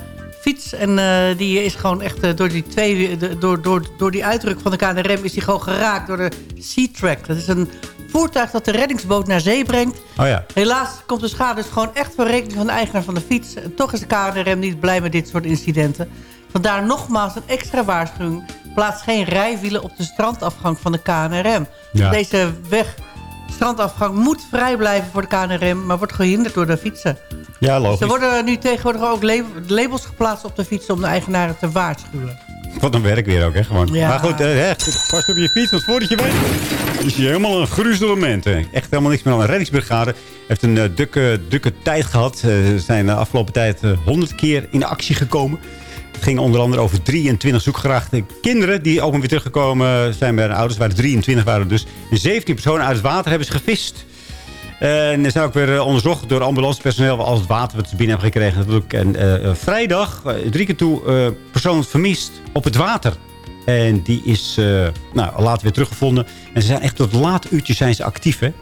fiets en eh, die is gewoon echt eh, door, die twee, de- door, door, door die uitdruk van de KNRM is die gewoon geraakt door de Sea Track. Dat is een voertuig dat de reddingsboot naar zee brengt. Oh ja. Helaas komt de schade dus gewoon echt voor rekening van de eigenaar van de fiets. En toch is de KNRM niet blij met dit soort incidenten. Vandaar nogmaals een extra waarschuwing. Plaats geen rijwielen op de strandafgang van de KNRM. Ja. Deze weg, strandafgang, moet vrij blijven voor de KNRM... maar wordt gehinderd door de fietsen. Ja, Er logisch. worden nu tegenwoordig ook lab- labels geplaatst op de fietsen... om de eigenaren te waarschuwen. Wat een werk weer ook, hè, gewoon. Ja. Maar goed, eh, pas op je fiets, want voordat je weet... is je helemaal een gruzelement. hè. Echt helemaal niks meer aan. Een reddingsbrigade heeft een eh, dukke, dukke tijd gehad. Eh, Ze zijn de afgelopen tijd honderd keer in actie gekomen. Ging onder andere over 23 zoekgerachte kinderen... die ook weer teruggekomen zijn bij hun ouders. Waar er 23 waren dus. En 17 personen uit het water hebben ze gevist. En er zijn ook weer eh, onderzocht door ambulancepersoneel... al het water wat ze binnen hebben gekregen. En eh, vrijdag, drie keer toe, eh persoon vermist op het water. En die is eh, nou, later weer teruggevonden. En ze zijn echt tot laat uurtjes zijn ze actief, hè.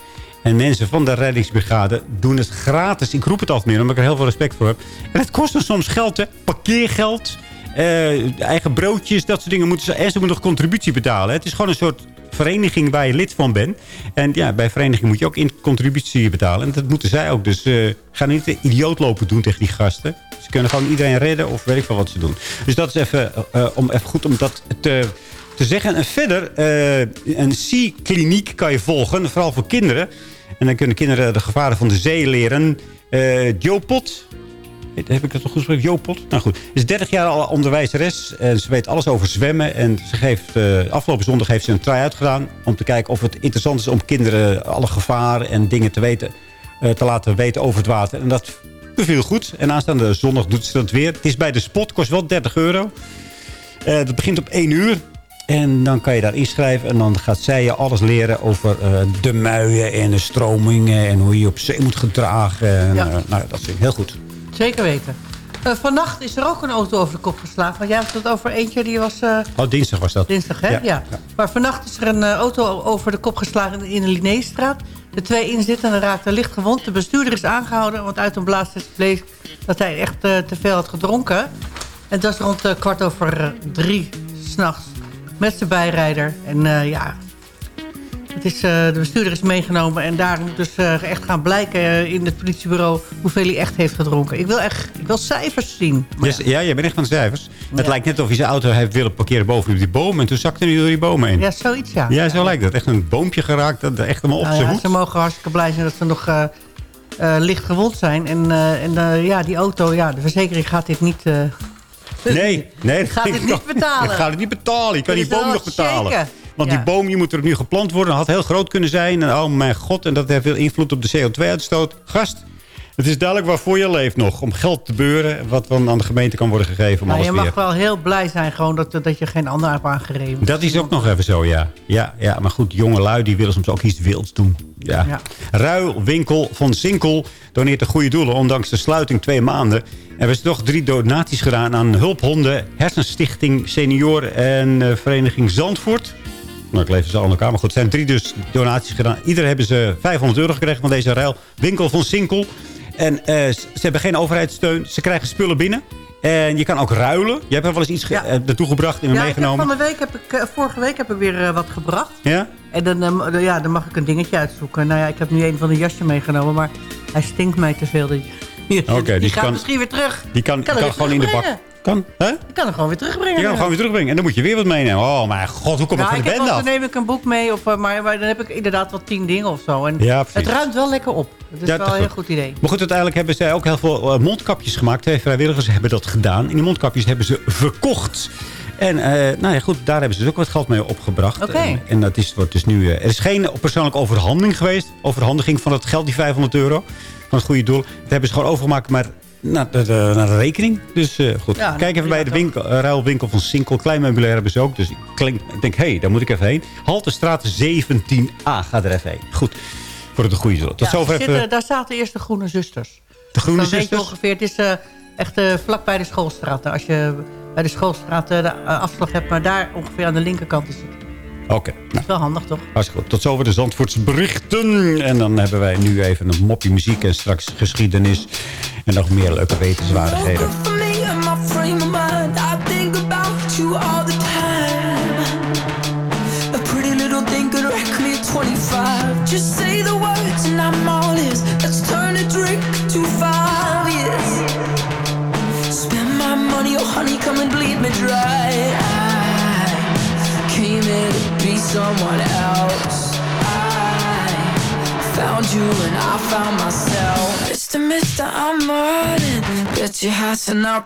En mensen van de reddingsbrigade doen het gratis. Ik roep het altijd meer, omdat ik er heel veel respect voor heb. En het kost dan soms geld, hè. Parkeergeld, eh, eigen broodjes, dat soort dingen. Moeten ze, en ze moeten nog contributie betalen. Het is gewoon een soort vereniging waar je lid van bent. En ja, bij vereniging moet je ook in contributie betalen. En dat moeten zij ook. Dus eh ga niet de idioot lopen doen tegen die gasten. Ze kunnen gewoon iedereen redden of weet ik veel wat ze doen. Dus dat is even, eh, om, even goed om dat te, te zeggen. En verder, een Sea-kliniek kan je volgen. Vooral voor kinderen. En dan kunnen kinderen de gevaren van de zee leren. Joe Pot, heb ik dat goed gesproken? Jo Pot? Nou goed. Is 30 jaar al onderwijzeres. En ze weet alles over zwemmen. En ze geeft, eh, afgelopen zondag heeft ze een try-out gedaan. Om te kijken of het interessant is om kinderen alle gevaren en dingen te, weten, eh, te laten weten over het water. En dat beviel goed. En aanstaande zondag doet ze dat weer. Het is bij de spot. Kost wel 30 euro. Dat begint op 1 uur. En dan kan je daar inschrijven. En dan gaat zij je alles leren over eh, de muien en de stromingen. En hoe je je op zee moet gedragen. En, Ja. eh, nou, dat is heel goed. Zeker weten. Eh, vannacht is er ook een auto over de kop geslagen. Want jij had het over eentje die was... Oh, dinsdag was dat. Dinsdag, hè? Ja. Maar vannacht is er een auto over de kop geslagen in de Linnéestraat. De twee inzittenden raakten licht gewond. De bestuurder is aangehouden, want uit een blaastest bleek dat hij echt te veel had gedronken. En dat is rond kwart over drie s'nachts met zijn bijrijder. En eh, ja, het is, eh, de bestuurder is meegenomen en daar moet dus eh, echt gaan blijken in het politiebureau hoeveel hij echt heeft gedronken. Ik wil echt ik wil cijfers zien. Dus, ja, jij bent echt van de cijfers. Het lijkt net of hij zijn auto heeft willen parkeren bovenop die boom. En toen zakte hij door die bomen heen. ja, zoiets ja. Ja, zo lijkt het. Echt een boompje geraakt. Dat echt helemaal op Nou zijn ja, hoed. ze mogen hartstikke blij zijn dat ze nog licht gewond zijn. En, en ja, die auto, ja, de verzekering gaat dit niet... Nee, nee. Gaat dit <laughs> niet betalen? Ik ga het niet betalen. Je kan die boom nog betalen. shaken. Want Ja. die boom die moet er nu geplant worden. had heel groot kunnen zijn. En oh mijn god. En dat heeft veel invloed op de CO2-uitstoot. Gast, het is duidelijk waarvoor je leeft nog. Om geld te beuren. Wat dan aan de gemeente kan worden gegeven. Om nou, je mag weer. wel heel blij zijn gewoon dat, dat je geen ander hebt aangereden. Dat is ook nog even zo, ja. Ja, ja maar goed, jonge lui die willen soms ook iets wilds doen. Ja. Ja. Ruilwinkel van Zinkel doneert de goede doelen. Ondanks de sluiting twee maanden. Er hebben ze toch drie donaties gedaan aan Hulphonden... Hersenstichting Senior en eh, Vereniging Zandvoort. Nou, ik leef ze al in elkaar. Maar goed, er zijn drie dus donaties gedaan. Ieder hebben ze 500 euro gekregen van deze ruilwinkel van Zinkel. En eh, ze hebben geen overheidssteun. Ze krijgen spullen binnen. En je kan ook ruilen. Je hebt er wel eens iets ge- eh, naartoe gebracht en Ja, meegenomen. van de week heb ik, eh, vorige week heb ik weer wat gebracht. Ja? En dan, eh, ja, dan mag ik een dingetje uitzoeken. Nou ja, ik heb nu een van de jasje meegenomen, maar hij stinkt mij te veel. Die, die die gaat kan- misschien weer terug. Die kan, kan, weer gewoon in de bak. Kan, hè? Ik kan hem gewoon weer terugbrengen. Je kan hem gewoon weer terugbrengen. En dan moet je weer wat meenemen. Oh, mijn god, hoe Nou, het ik van de wel, af? dan neem ik een boek mee, of, eh, maar, maar dan heb ik inderdaad wel tien dingen of zo. En Ja, het ruimt wel lekker op. Dat is Ja, wel een heel goed. goed idee. Maar goed, uiteindelijk hebben zij ook heel veel eh, mondkapjes gemaakt. Twee vrijwilligers hebben dat gedaan. En die mondkapjes hebben ze verkocht. En eh, nou ja, goed, daar hebben ze dus ook wat geld mee opgebracht. En, en dat is, wordt dus nu... er is geen persoonlijke overhandeling geweest. Overhandiging van het geld, die 500 euro. Van het goede doel. Dat hebben ze gewoon overgemaakt maar naar de, de- naar de rekening. Dus eh, goed. Ja, Kijk even bij de winkel, eh, ruilwinkel van Sinkel. Klein meubilair hebben ze ook. Dus ik, klink, ik denk, hé, hey, daar moet ik even heen. Haltestraat 17a. Ga er even heen. Goed. Voor het goede doel. Tot Ja, zover even... zitten- daar zaten eerst de Groene Zusters. De Groene Dan weet je Zusters? ongeveer, het is eh, echt eh, vlak bij de schoolstraat. Als je bij de schoolstraat de afslag hebt, maar daar ongeveer aan de linkerkant is het. Oké. Dat is wel handig, toch? Hartstikke goed. Tot zover de Zandvoortse berichten. En dan hebben wij nu even een mopje muziek en straks geschiedenis. En nog meer leuke wetenswaardigheden. For me and my frame of mind, I think about you all the time. A pretty little thing could wreck me at 25. Just say the words and I'm all ears. Let's turn a drink to five years. Spend my money, oh honey, come and bleed me dry. Someone else. I found you and I found myself. Mr. Mister, I'm running. Bet your house and I'll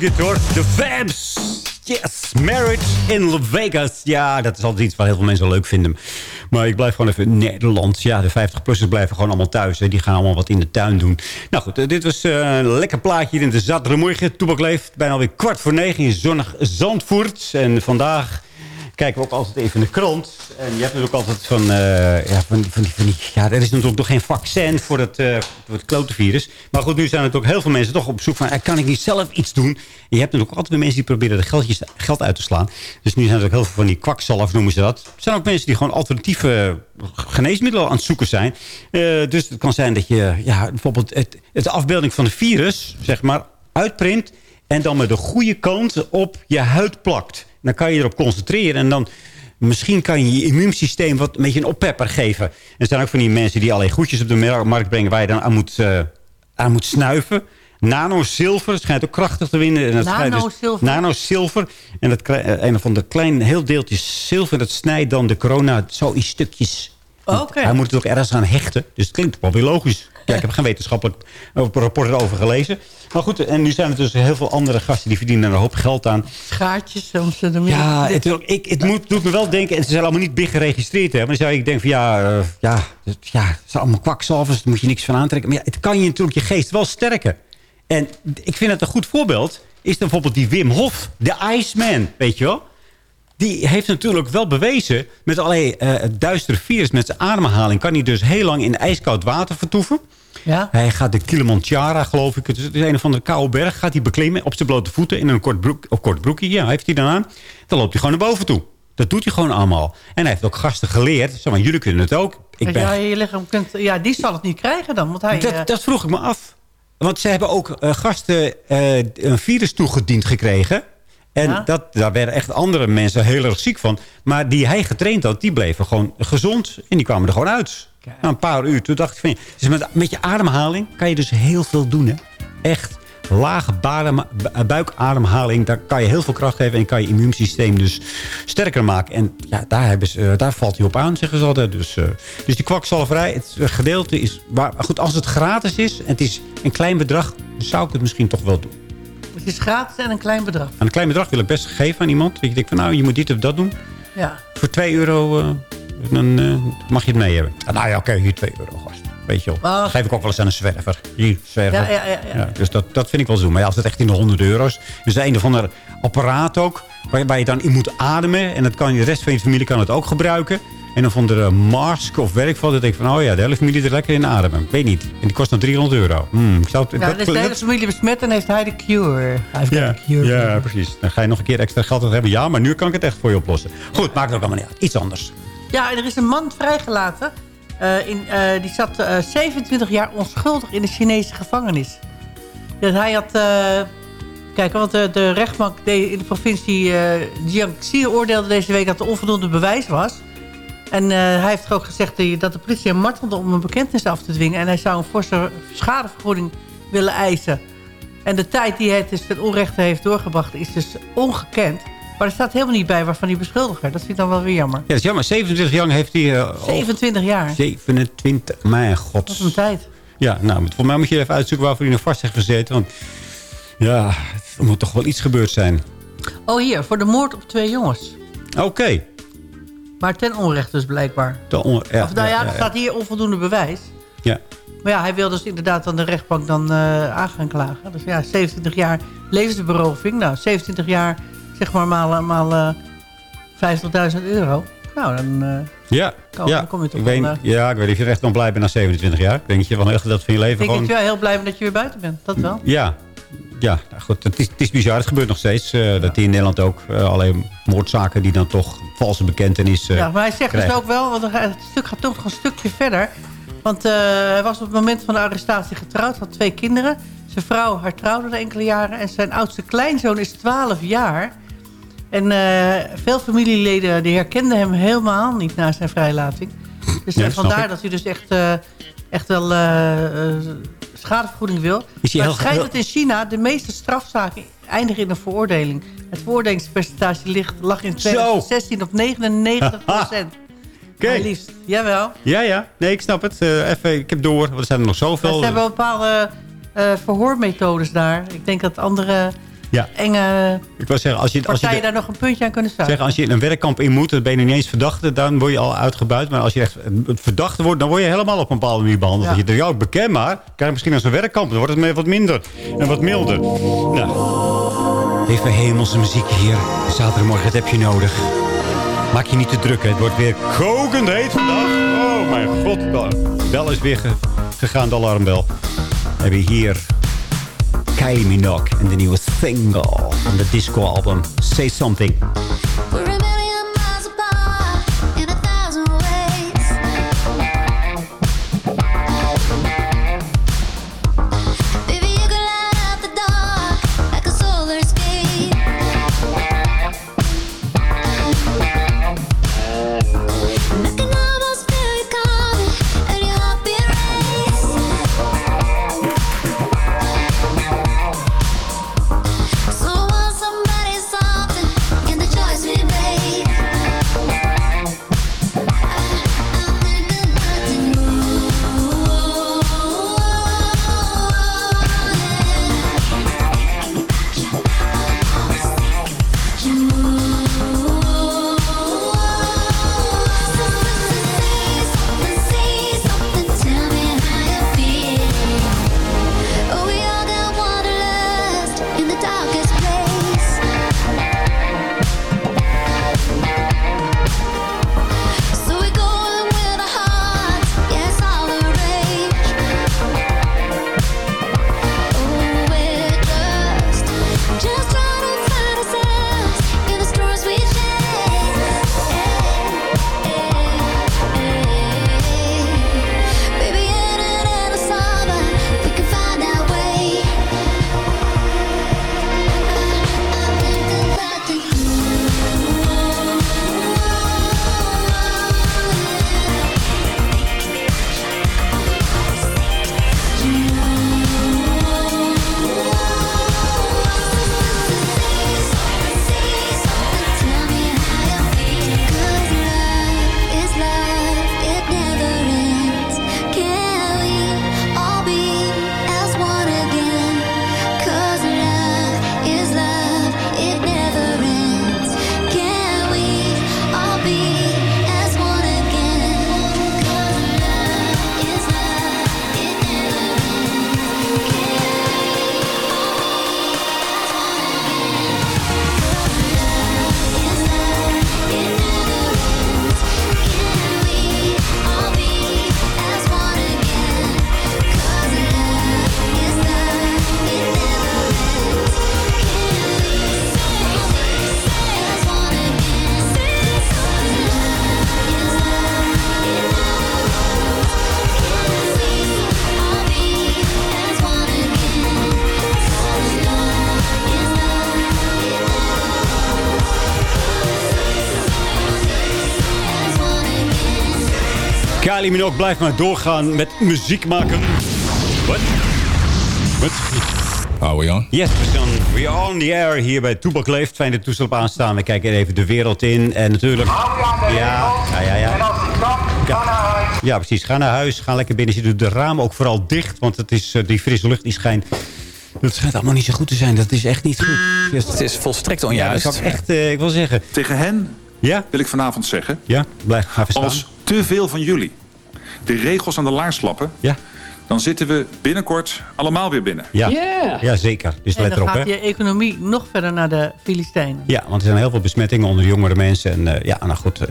leuk dit hoor. De Fabs. Yes, Marriage in Las Vegas. Ja, dat is altijd iets wat heel veel mensen leuk vinden. Maar ik blijf gewoon even in Nederland. Ja, de 50-plussers blijven gewoon allemaal thuis. Die gaan allemaal wat in de tuin doen. Nou goed, eh, dit was eh, een lekker plaatje hier in de Zaterdagmorgen. Toebak leeft bijna alweer kwart voor negen in zonnig Zandvoort. En vandaag kijken we ook altijd even in de krant. En je hebt natuurlijk altijd van... eh, ja, van, van, die, ja, er is natuurlijk nog geen vaccin voor het, eh voor het klote virus. Maar goed, nu zijn er ook heel veel mensen toch op zoek van... eh, kan ik niet zelf iets doen? En je hebt natuurlijk ook altijd mensen die proberen de geldjes, geld uit te slaan. Dus nu zijn er ook heel veel van die kwakzalf, noemen ze dat. Er zijn ook mensen die gewoon alternatieve geneesmiddelen aan het zoeken zijn. Dus het kan zijn dat je ja, bijvoorbeeld het, het afbeelding van het virus... zeg maar, uitprint en dan met de goede kant op je huid plakt. Dan kan je erop concentreren en dan... Misschien kan je je immuunsysteem wat een beetje een oppepper geven. Er zijn ook van die mensen die alleen goedjes op de markt brengen... waar je dan aan moet, eh, aan moet snuiven. Nano-zilver, het schijnt ook krachtig te winnen. En dat schijnt dus- Nano-zilver? Nano-zilver. En dat, eh, een of ander klein heel deeltje zilver... dat snijdt dan de corona zo in stukjes. Oké. Hij moet het ook ergens aan hechten. Dus het klinkt wel weer logisch. Ja, ik heb geen wetenschappelijk eh, rapport erover gelezen. Maar goed, en nu zijn er dus heel veel andere gasten... die verdienen er een hoop geld aan. Schaartjes, soms. Ja, het, ik, het moet, doet me wel denken... en ze zijn allemaal niet big geregistreerd. Hè, maar dan zou ik denken van ja... eh, ja, het, ja, het zijn allemaal kwakzalvers. Daar moet je niks van aantrekken. Maar ja, het kan je natuurlijk je geest wel sterken. En ik vind het een goed voorbeeld... is dan bijvoorbeeld die Wim Hof, de Iceman, weet je wel? Die heeft natuurlijk wel bewezen... met allerlei eh, duistere virus, met zijn ademhaling... kan hij dus heel lang in ijskoud water vertoeven. Ja? Hij gaat de Kilimanjaro, geloof ik. Het is, een of andere koude berg. Gaat hij beklimmen op zijn blote voeten in een kort, broek, of kort broekje. Ja, heeft hij dan aan. Dan loopt hij gewoon naar boven toe. Dat doet hij gewoon allemaal. En hij heeft ook gasten geleerd. Zeg maar, jullie kunnen het ook. Ik Dat ben, jij je lichaam kunt, ja, die zal het niet krijgen dan. Want hij, eh, dat, dat vroeg ik me af. Want ze hebben ook eh, gasten een virus toegediend gekregen. En Ja? dat, daar werden echt andere mensen heel erg ziek van. Maar die hij getraind had, die bleven gewoon gezond. En die kwamen er gewoon uit. Na een paar uur. Toen dacht ik van... Dus met, met je ademhaling kan je dus heel veel doen. Hè? Echt lage buikademhaling. Daar kan je heel veel kracht geven. En kan je immuunsysteem dus sterker maken. En ja, daar, hebben ze, eh, daar valt hij op aan, zeggen ze altijd. Dus, eh, dus die kwakzalverij, het eh, gedeelte is... Waar, goed, als het gratis is en het is een klein bedrag... zou ik het misschien toch wel doen. Het is gratis en een klein bedrag. Een klein bedrag wil ik best geven aan iemand. Dat je denkt van nou, je moet dit of dat doen. Ja. Voor 2 euro eh, dan eh, mag je het mee hebben. Ah, nou ja, oké, hier 2 euro gast. Weet je wel. Dat geef ik ook wel eens aan een zwerver. Hier, zwerver. Ja, ja, ja, ja. dus dat, dat vind ik wel zo. Maar ja, als het echt in de honderden euro's. Er is een of ander apparaat ook. Waar, waar je dan in moet ademen. En dat kan, de rest van je familie kan het ook gebruiken. En of andere mask of werk van. Dat denk ik van, oh ja, de hele familie er lekker in ademen. Ik weet niet. En die kost dan 300 euro. Hmm, ik zou het, Ja, dat- dus de hele familie besmet en heeft hij de cure. Hij heeft ja, de cure. ja, precies. Dan ga je nog een keer extra geld hebben. Ja, maar nu kan ik het echt voor je oplossen. Goed, maakt ook allemaal niet uit. Iets anders. Ja, en er is een man vrijgelaten. Eh, in, eh, die zat eh, 27 jaar onschuldig in de Chinese gevangenis. Dat hij had... kijk, want de, de rechtbank in de provincie Jiangxi oordeelde deze week dat er onvoldoende bewijs was. En eh, hij heeft ook gezegd eh, dat de politie hem martelde om een bekentenis af te dwingen. En hij zou een forse schadevergoeding willen eisen. En de tijd die hij dus ten onrechte heeft doorgebracht is dus ongekend. Maar er staat helemaal niet bij waarvan hij beschuldigd werd. Dat vind ik dan wel weer jammer. Ja, dat is jammer. 27 jaar heeft hij... eh, al- 27 jaar. 27, mijn god. Dat is een tijd. Ja, nou, volgens mij moet je even uitzoeken waarvoor hij nog vast heeft gezeten. Want ja, er moet toch wel iets gebeurd zijn. Oh, hier, voor de moord op twee jongens. Oké. Maar ten onrechte dus blijkbaar. De on- ja, of nou ja, er staat hier onvoldoende bewijs. ja. Maar ja, hij wil dus inderdaad dan de rechtbank dan eh aan gaan klagen. Dus ja, 27 jaar levensberoving. Nou, 27 jaar, zeg maar, maal, maal eh 50.000 euro. Nou, dan... eh, Ja, Kom, ja. dan kom je toch ik weet, eh, ja, ik weet niet of je echt nog blij bent na 27 jaar. Ik denk dat je van heel gedeelte van je leven ik denk gewoon... dat je wel heel blij bent dat je weer buiten bent. Dat wel. Ja, ja nou goed, het is, het is bizar. Het gebeurt nog steeds. eh, Dat die in Nederland ook uh, alleen moordzaken die dan toch valse bekentenis uh, Ja, maar hij zegt krijgen. dus ook wel, want het stuk gaat toch nog een stukje verder. Want hij was op het moment van de arrestatie getrouwd, had twee kinderen. Zijn vrouw hertrouwde er enkele jaren en zijn oudste kleinzoon is 12 jaar. En veel familieleden die herkenden hem helemaal niet na zijn vrijlating. Dus Ja, vandaar dat hij dus echt, echt wel schadevergoeding wil. Is maar het schijnt dat in China de meeste strafzaken eindigen in een veroordeling. Het veroordelingspercentage ligt, lag in 2016 op 99 <laughs> procent. Oké. liefst, jawel. Ja, ja. Nee, ik snap het. Eh, even, ik heb door, er zijn er nog zoveel. Ze hebben bepaalde eh, verhoormethodes daar. Ik denk dat andere Ja. enge Ik wil zeggen, als je, als je, de- daar nog een puntje aan kunnen zuigen. zeggen, als je in een werkkamp in moet, dan ben je niet eens verdachte, dan word je al uitgebuit. Maar als je echt een verdachte wordt, dan word je helemaal op een bepaalde manier behandeld. Ja. Dat je denkt, ja, ik beken maar. Krijg je misschien aan zo'n werkkamp, dan wordt het meer wat minder en wat milder. Nou, even hemelse muziek hier. Zaterdagmorgen, dat heb je nodig. Maak je niet te druk, hè. het wordt weer kokend heet vandaag. Oh mijn god, de bel is weer ge- gegaan, de alarmbel. We hebben hier Kylie Minogue en de nieuwe single van de disco-album Say Something. Kylie Minogue blijft maar doorgaan met muziek maken. Wat? Wat? Are we on? Yes, we zijn we are on the air hier bij Toebak Leeft. Fijn dat het toestel op aanstaan. We kijken even de wereld in. En natuurlijk... Ja, ja, ja. ja. Ja, ja, precies. Ga naar huis. Ga lekker binnen zitten. Doe de ramen ook vooral dicht. Want het is, eh, die frisse lucht die schijnt... Dat schijnt allemaal niet zo goed te zijn. Dat is echt niet goed. Het is volstrekt Ja, onjuist. dat ik echt... eh, ik wil zeggen... Tegen hen Ja? wil ik vanavond zeggen... Ja? Blijf ga even staan. Als te veel van jullie de regels aan de laars slappen... Ja? dan zitten we binnenkort allemaal weer binnen. Ja, ja zeker. Dus en let dan erop, hè. gaat je economie nog verder naar de Filistijnen. Ja, want er zijn heel veel besmettingen onder jongere mensen. En eh, ja, nou goed. eh,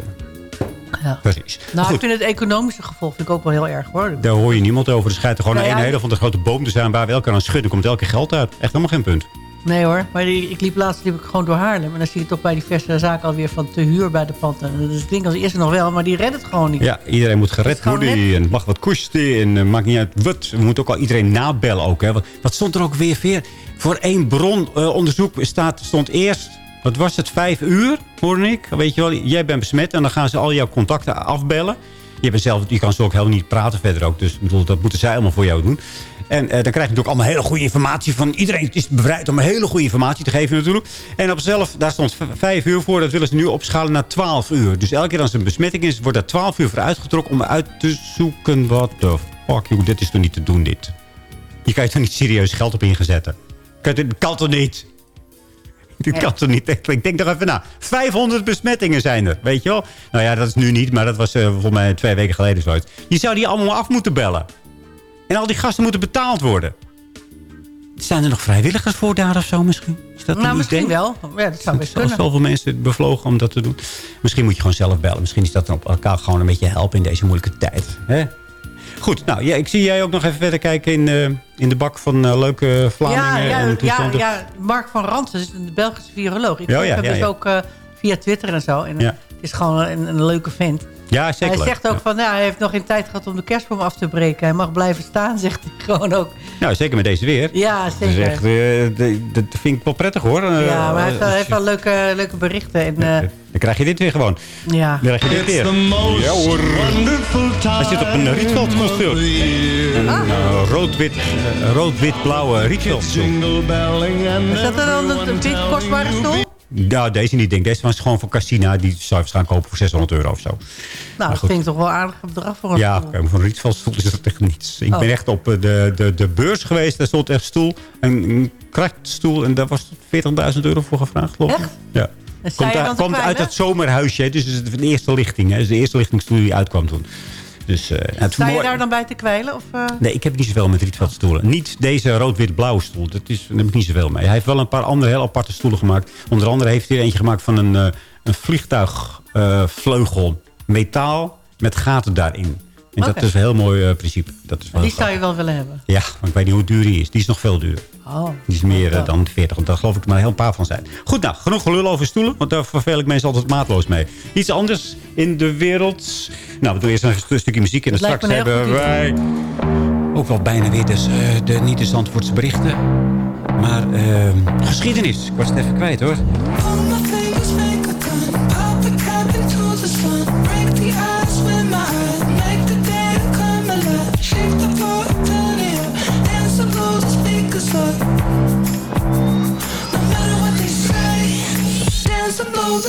Ja. Precies. Nou, goed, ik vind het economische gevolg vind ik ook wel heel erg hoor. daar hoor je niemand over. Er schijnt er gewoon Nou een ja, hele van de grote boom te zijn... waar we elkaar aan schudden. komt elke geld uit. Echt helemaal geen punt. Nee hoor, maar die- ik liep laatst liep ik gewoon door Haarlem. En dan zie je toch bij diverse zaken alweer van te huur bij de panden. Dus ik denk als eerste nog wel, maar die redt het gewoon niet. Ja, iedereen moet gered worden. En het mag wat kosten. En uh, maakt niet uit wat. We moeten ook al iedereen nabellen ook. Hè. Wat, wat stond er ook weer voor? Voor één brononderzoek staat, stond eerst... Wat was het? Vijf uur, hoorde ik. Weet je wel, jij bent besmet en dan gaan ze al jouw contacten afbellen. Je, bent zelf, je kan ze ook helemaal niet praten verder ook. Dus ik bedoel, dat moeten zij allemaal voor jou doen. En eh, dan krijg je natuurlijk allemaal hele goede informatie van iedereen. is bevrijd om hele goede informatie te geven natuurlijk. En op zelf, daar stond v- vijf uur voor. Dat willen ze nu opschalen naar 12 uur. Dus elke keer als er een besmetting is, wordt er 12 uur voor uitgetrokken... om uit te zoeken wat de fuck, joh, dit is toch niet te doen, dit. Je kan je er niet serieus geld op ingezetten. Kan, het- kan toch niet? <laughs> Dit kan toch niet? Ik denk nog even na. 500 besmettingen zijn er, weet je wel? Nou ja, dat is nu niet, maar dat was eh, volgens mij twee weken geleden zoiets. Je zou die allemaal af moeten bellen. En al die gasten moeten betaald worden. Zijn er nog vrijwilligers voor daar of zo misschien? Is dat nou, misschien idee? wel. Ja, dat zou best Er kunnen. zoveel mensen bevlogen om dat te doen. Misschien moet je gewoon zelf bellen. Misschien is dat dan op elkaar gewoon een beetje helpen in deze moeilijke tijd. Hè? Goed, nou, ja, ik zie jij ook nog even verder kijken in, eh, in de bak van eh, leuke Vlamingen Ja, ja, en ja, ja, Mark van Ransen is een Belgische viroloog. Ik Ja, volg ja, ja, dus ook eh, via Twitter en zo. En, Ja. Het is gewoon een, een leuke vent. Ja, zeker Hij zegt ook Ja. van, ja, hij heeft nog geen tijd gehad om de kerstboom af te breken. Hij mag blijven staan, <laughs> zegt hij gewoon ook. Nou, zeker met deze weer. Ja, Dat, zeker. echt, eh, dat vind ik wel prettig hoor. Eh, ja, maar hij heeft, wel- eh, hij heeft wel leuke, leuke berichten. En, eh, Dan krijg je dit weer gewoon. ja. Dan krijg je dit weer. Ja hoor. Hij zit op een Rietveld construct. Een Ah. eh, rood-wit, eh, rood-wit-blauwe Rietveld Is dat dan een, een dit kostbare stoel? Nou, deze niet, denk ik. Deze was gewoon van Casina. Die zou je kopen voor 600 euro of zo. Nou, dat goed. vind ik toch wel een aardig bedrag voor een Ja, stoel. kijk, maar van een Rietveldstoel is dat echt niets. Ik Oh. ben echt op eh, de, de, de beurs geweest. Daar stond echt stoel. Een, een krachtstoel. En daar was 40.000 euro voor gevraagd, geloof ik. Echt? Ja. Komt, uit, komt uit het zomerhuisje. Dus het is de eerste lichting. Hè. Is de eerste lichtingstoel die uitkwam toen. Dus, eh, het Sta je mooi- daar dan bij te kwijlen? Of, eh? Nee, ik heb niet zoveel met Rietveldstoelen. Niet deze rood-wit-blauwe stoel. Dat is, daar heb ik niet zoveel mee. Hij heeft wel een paar andere heel aparte stoelen gemaakt. Onder andere heeft hij er eentje gemaakt van een, eh, een vliegtuigvleugel. Metaal met gaten daarin. En dat is een heel mooi eh, principe. Dat is wel Die zou je wel willen hebben. ja, maar ik weet niet hoe duur die is. Die is nog veel duurder. Oh. Die is meer eh, dan 40. Want daar geloof ik maar een heel paar van zijn. Goed, nou, genoeg gelul over stoelen. Want daar vervel ik mensen altijd maatloos mee. Iets anders in de wereld. Nou, we doen eerst een st- stukje muziek. En dan straks hebben wij ook wel bijna weer dus, eh, de, niet de berichten. Maar eh, geschiedenis. Ik was het even kwijt hoor. Wat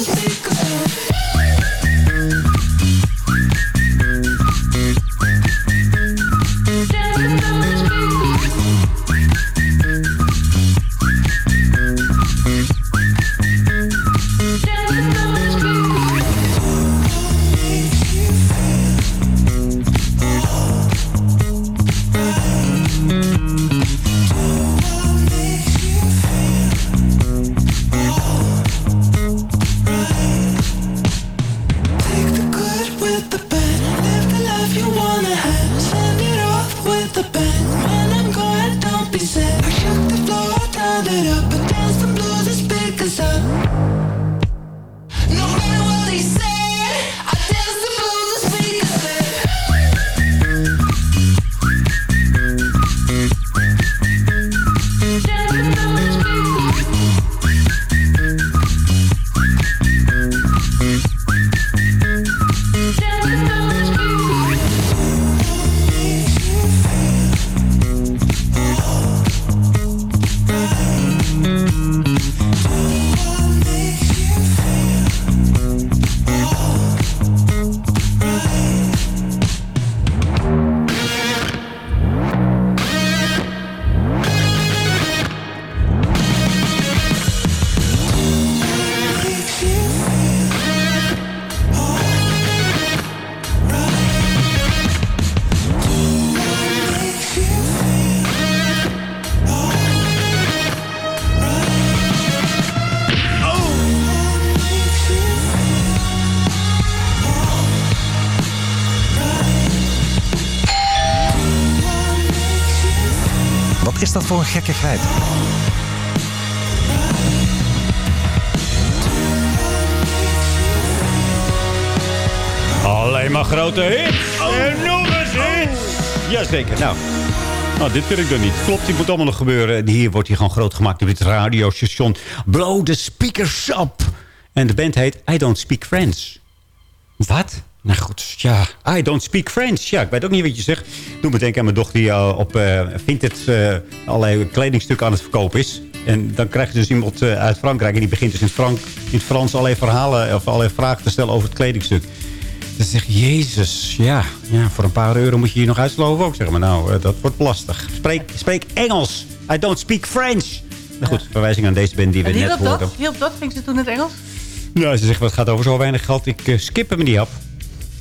maar grote hits. En nog eens hits. Jazeker, nou. Nou, dit vind ik dan niet. Klopt, dit moet allemaal nog gebeuren. Hier wordt hier gewoon groot gemaakt door dit radiostation. Blow the speakers up. En de band heet I Don't Speak French. Wat? Nou goed, ja. I don't speak French. Ja, ik weet ook niet wat je zegt. Doe me denken aan mijn dochter die uh, op uh, Vinted uh, allerlei kledingstukken aan het verkopen is. En dan krijg je dus iemand uh, uit Frankrijk. En die begint dus in, Frank, in het Frans allerlei verhalen of allerlei vragen te stellen over het kledingstuk. Dan zeg je, jezus, ja, ja, voor een paar euro moet je hier nog uitsloven ook. Zeg maar, nou, eh, dat wordt lastig. Spreek, spreek Engels. I don't speak French. Nou goed, verwijzing aan deze band die we net hoorden. dat? Hielp dat? Ging ze toen in het Engels? Nou, ze zegt, wat gaat over zo weinig geld? Ik eh, skip hem niet op.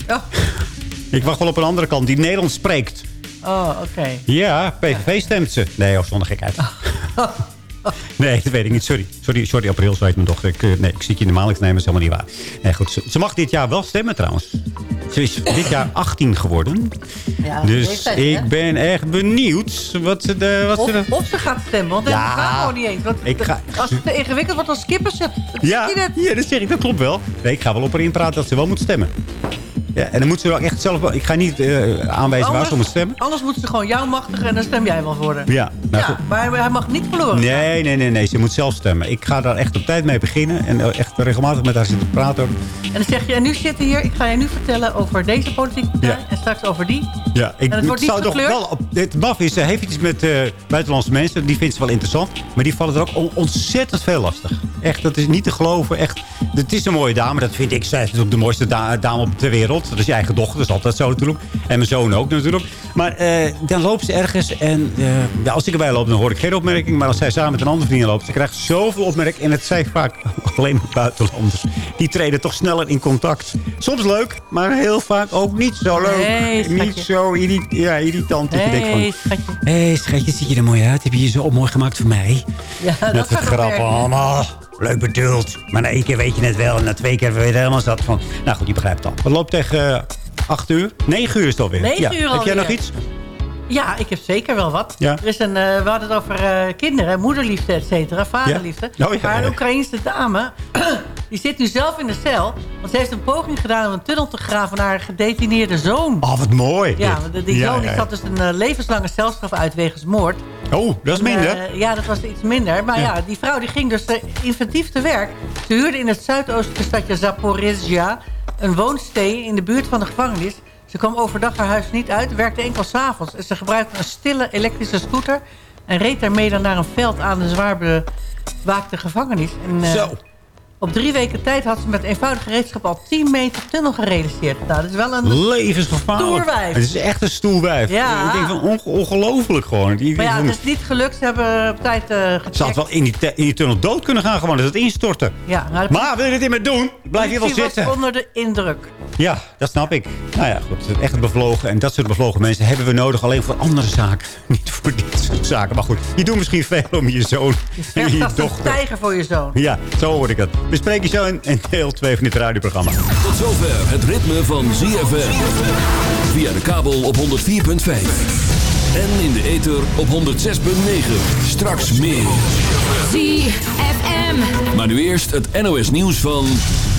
Ja. <laughs> Ik wacht wel op een andere kant die Nederlands spreekt. Oh, oké. Ja, PVV stemt ze. Nee, of zonder gekheid. <laughs> Nee, dat weet ik niet. Sorry. Sorry, sorry April, zei mijn dochter. Ik, eh, nee, ik zie je normaal niet nemen. Dat is helemaal niet waar. Nee, goed. Ze, ze mag dit jaar wel stemmen trouwens. Ze is dit jaar 18 geworden. Ja, dus leeftijd, ik ben echt benieuwd wat ze... De, wat ze de... Of, of ze gaat stemmen, want Ja. dat gaat gewoon niet eens. Want Ik ga- Als het te ingewikkeld wordt, dan skippen ze. Ja, ja, dat zeg ik. Dat klopt wel. Nee, ik ga wel op haar inpraten dat ze wel moet stemmen. Ja, en dan moet ze ook echt zelf... Ik ga niet eh, aanwijzen waar ze moet stemmen. Anders moeten ze gewoon jou machtigen en dan stem jij wel voor. Ja, nou ja maar hij- mag niet verloren. Nee, nee, nee, nee. Ze moet zelf stemmen. Ik ga daar echt op tijd mee beginnen. En eh, echt regelmatig met haar zitten praten. ook. En dan zeg je, en nu zitten hier, ik ga je nu vertellen over deze politieke partij Ja. en straks over die. Ja, ik, En het wordt niet zou toch wel op. Het maf is, ze heeft iets met eh, buitenlandse mensen. Die vindt ze wel interessant. Maar die vallen er ook on- ontzettend veel lastig. Echt, dat is niet te geloven. Echt, het is een mooie dame. Dat vind ik. Zij is natuurlijk de mooiste da- dame op de wereld. Dat is je eigen dochter. Dat is altijd zo natuurlijk. En mijn zoon ook natuurlijk. Maar eh, dan loopt ze ergens. En eh, ja, als ik erbij loop, dan hoor ik geen opmerking. Maar als zij samen met een andere vriend loopt. Ze krijgt zoveel opmerkingen. En het zijn vaak <laughs> alleen maar buitenlanders. Die treden toch sneller in contact. Soms leuk, maar heel vaak ook niet zo leuk. Niet zo ja, irritant. Dat je denkt Hey, van, schatje. Hé, hey, schatje, ziet je er mooi uit? Heb je je zo mooi gemaakt voor mij? Ja, dat Net gaat werken. allemaal. Leuk bedoeld. Maar na één keer weet je het wel. En na twee keer weet je helemaal zat van... Nou goed, je begrijpt het al. Het loopt tegen eh, acht uur. Negen uur is het alweer. Negen ja. uur Heb jij alweer. nog iets? Ja, ik heb zeker wel wat. Ja. Er is een, eh, we hadden het over eh, kinderen, moederliefde, et cetera, vaderliefde. Ja. Oh, ja, maar een Oekraïnse dame, <clears throat> die zit nu zelf in de cel. Want ze heeft een poging gedaan om een tunnel te graven naar haar gedetineerde zoon. Oh, wat mooi. Ja, want die zoon die zat dus een eh, levenslange celstraf uit wegens moord. Oh, dat is minder. Ja, dat was iets minder. Maar ja, die vrouw die ging dus inventief te werk. Ze huurde in het zuidoostelijke stadje Zaporizhia een woonstee in de buurt van de gevangenis. Ze kwam overdag haar huis niet uit, werkte enkel s'avonds. Ze gebruikte een stille elektrische scooter... en reed daarmee dan naar een veld aan de zwaar bewaakte gevangenis. En, eh, Zo. Op drie weken tijd had ze met eenvoudige gereedschap al 10 meter tunnel gerealiseerd. Nou, dat is wel een Levensgevaarlijk. stoerwijf. Het is echt een stoelwijf. Ja. Ik denk van onge- ongelooflijk gewoon. Maar ja, het is niet gelukt. Ze hebben op tijd eh gecheckt. Ze had wel in die, in die tunnel dood kunnen gaan gewoon. Dat het instorten. Ja, nou, Maar wil je dit niet meer doen? Blijf hier wel politie was zitten. onder de indruk. Ja, dat snap ik. Nou ja, goed. Echt bevlogen. En dat soort bevlogen mensen hebben we nodig alleen voor andere zaken. <laughs> Niet voor dit soort zaken. Maar goed, je doet misschien veel om je zoon en je dochter. tijger voor je zoon. Ja, zo hoor ik het. Bespreek je zo in, in deel 2 van dit radioprogramma. Tot zover het ritme van ZFM. Via de kabel op 104.5. En in de ether op 106.9. Straks meer. ZFM. Maar nu eerst het NOS nieuws van...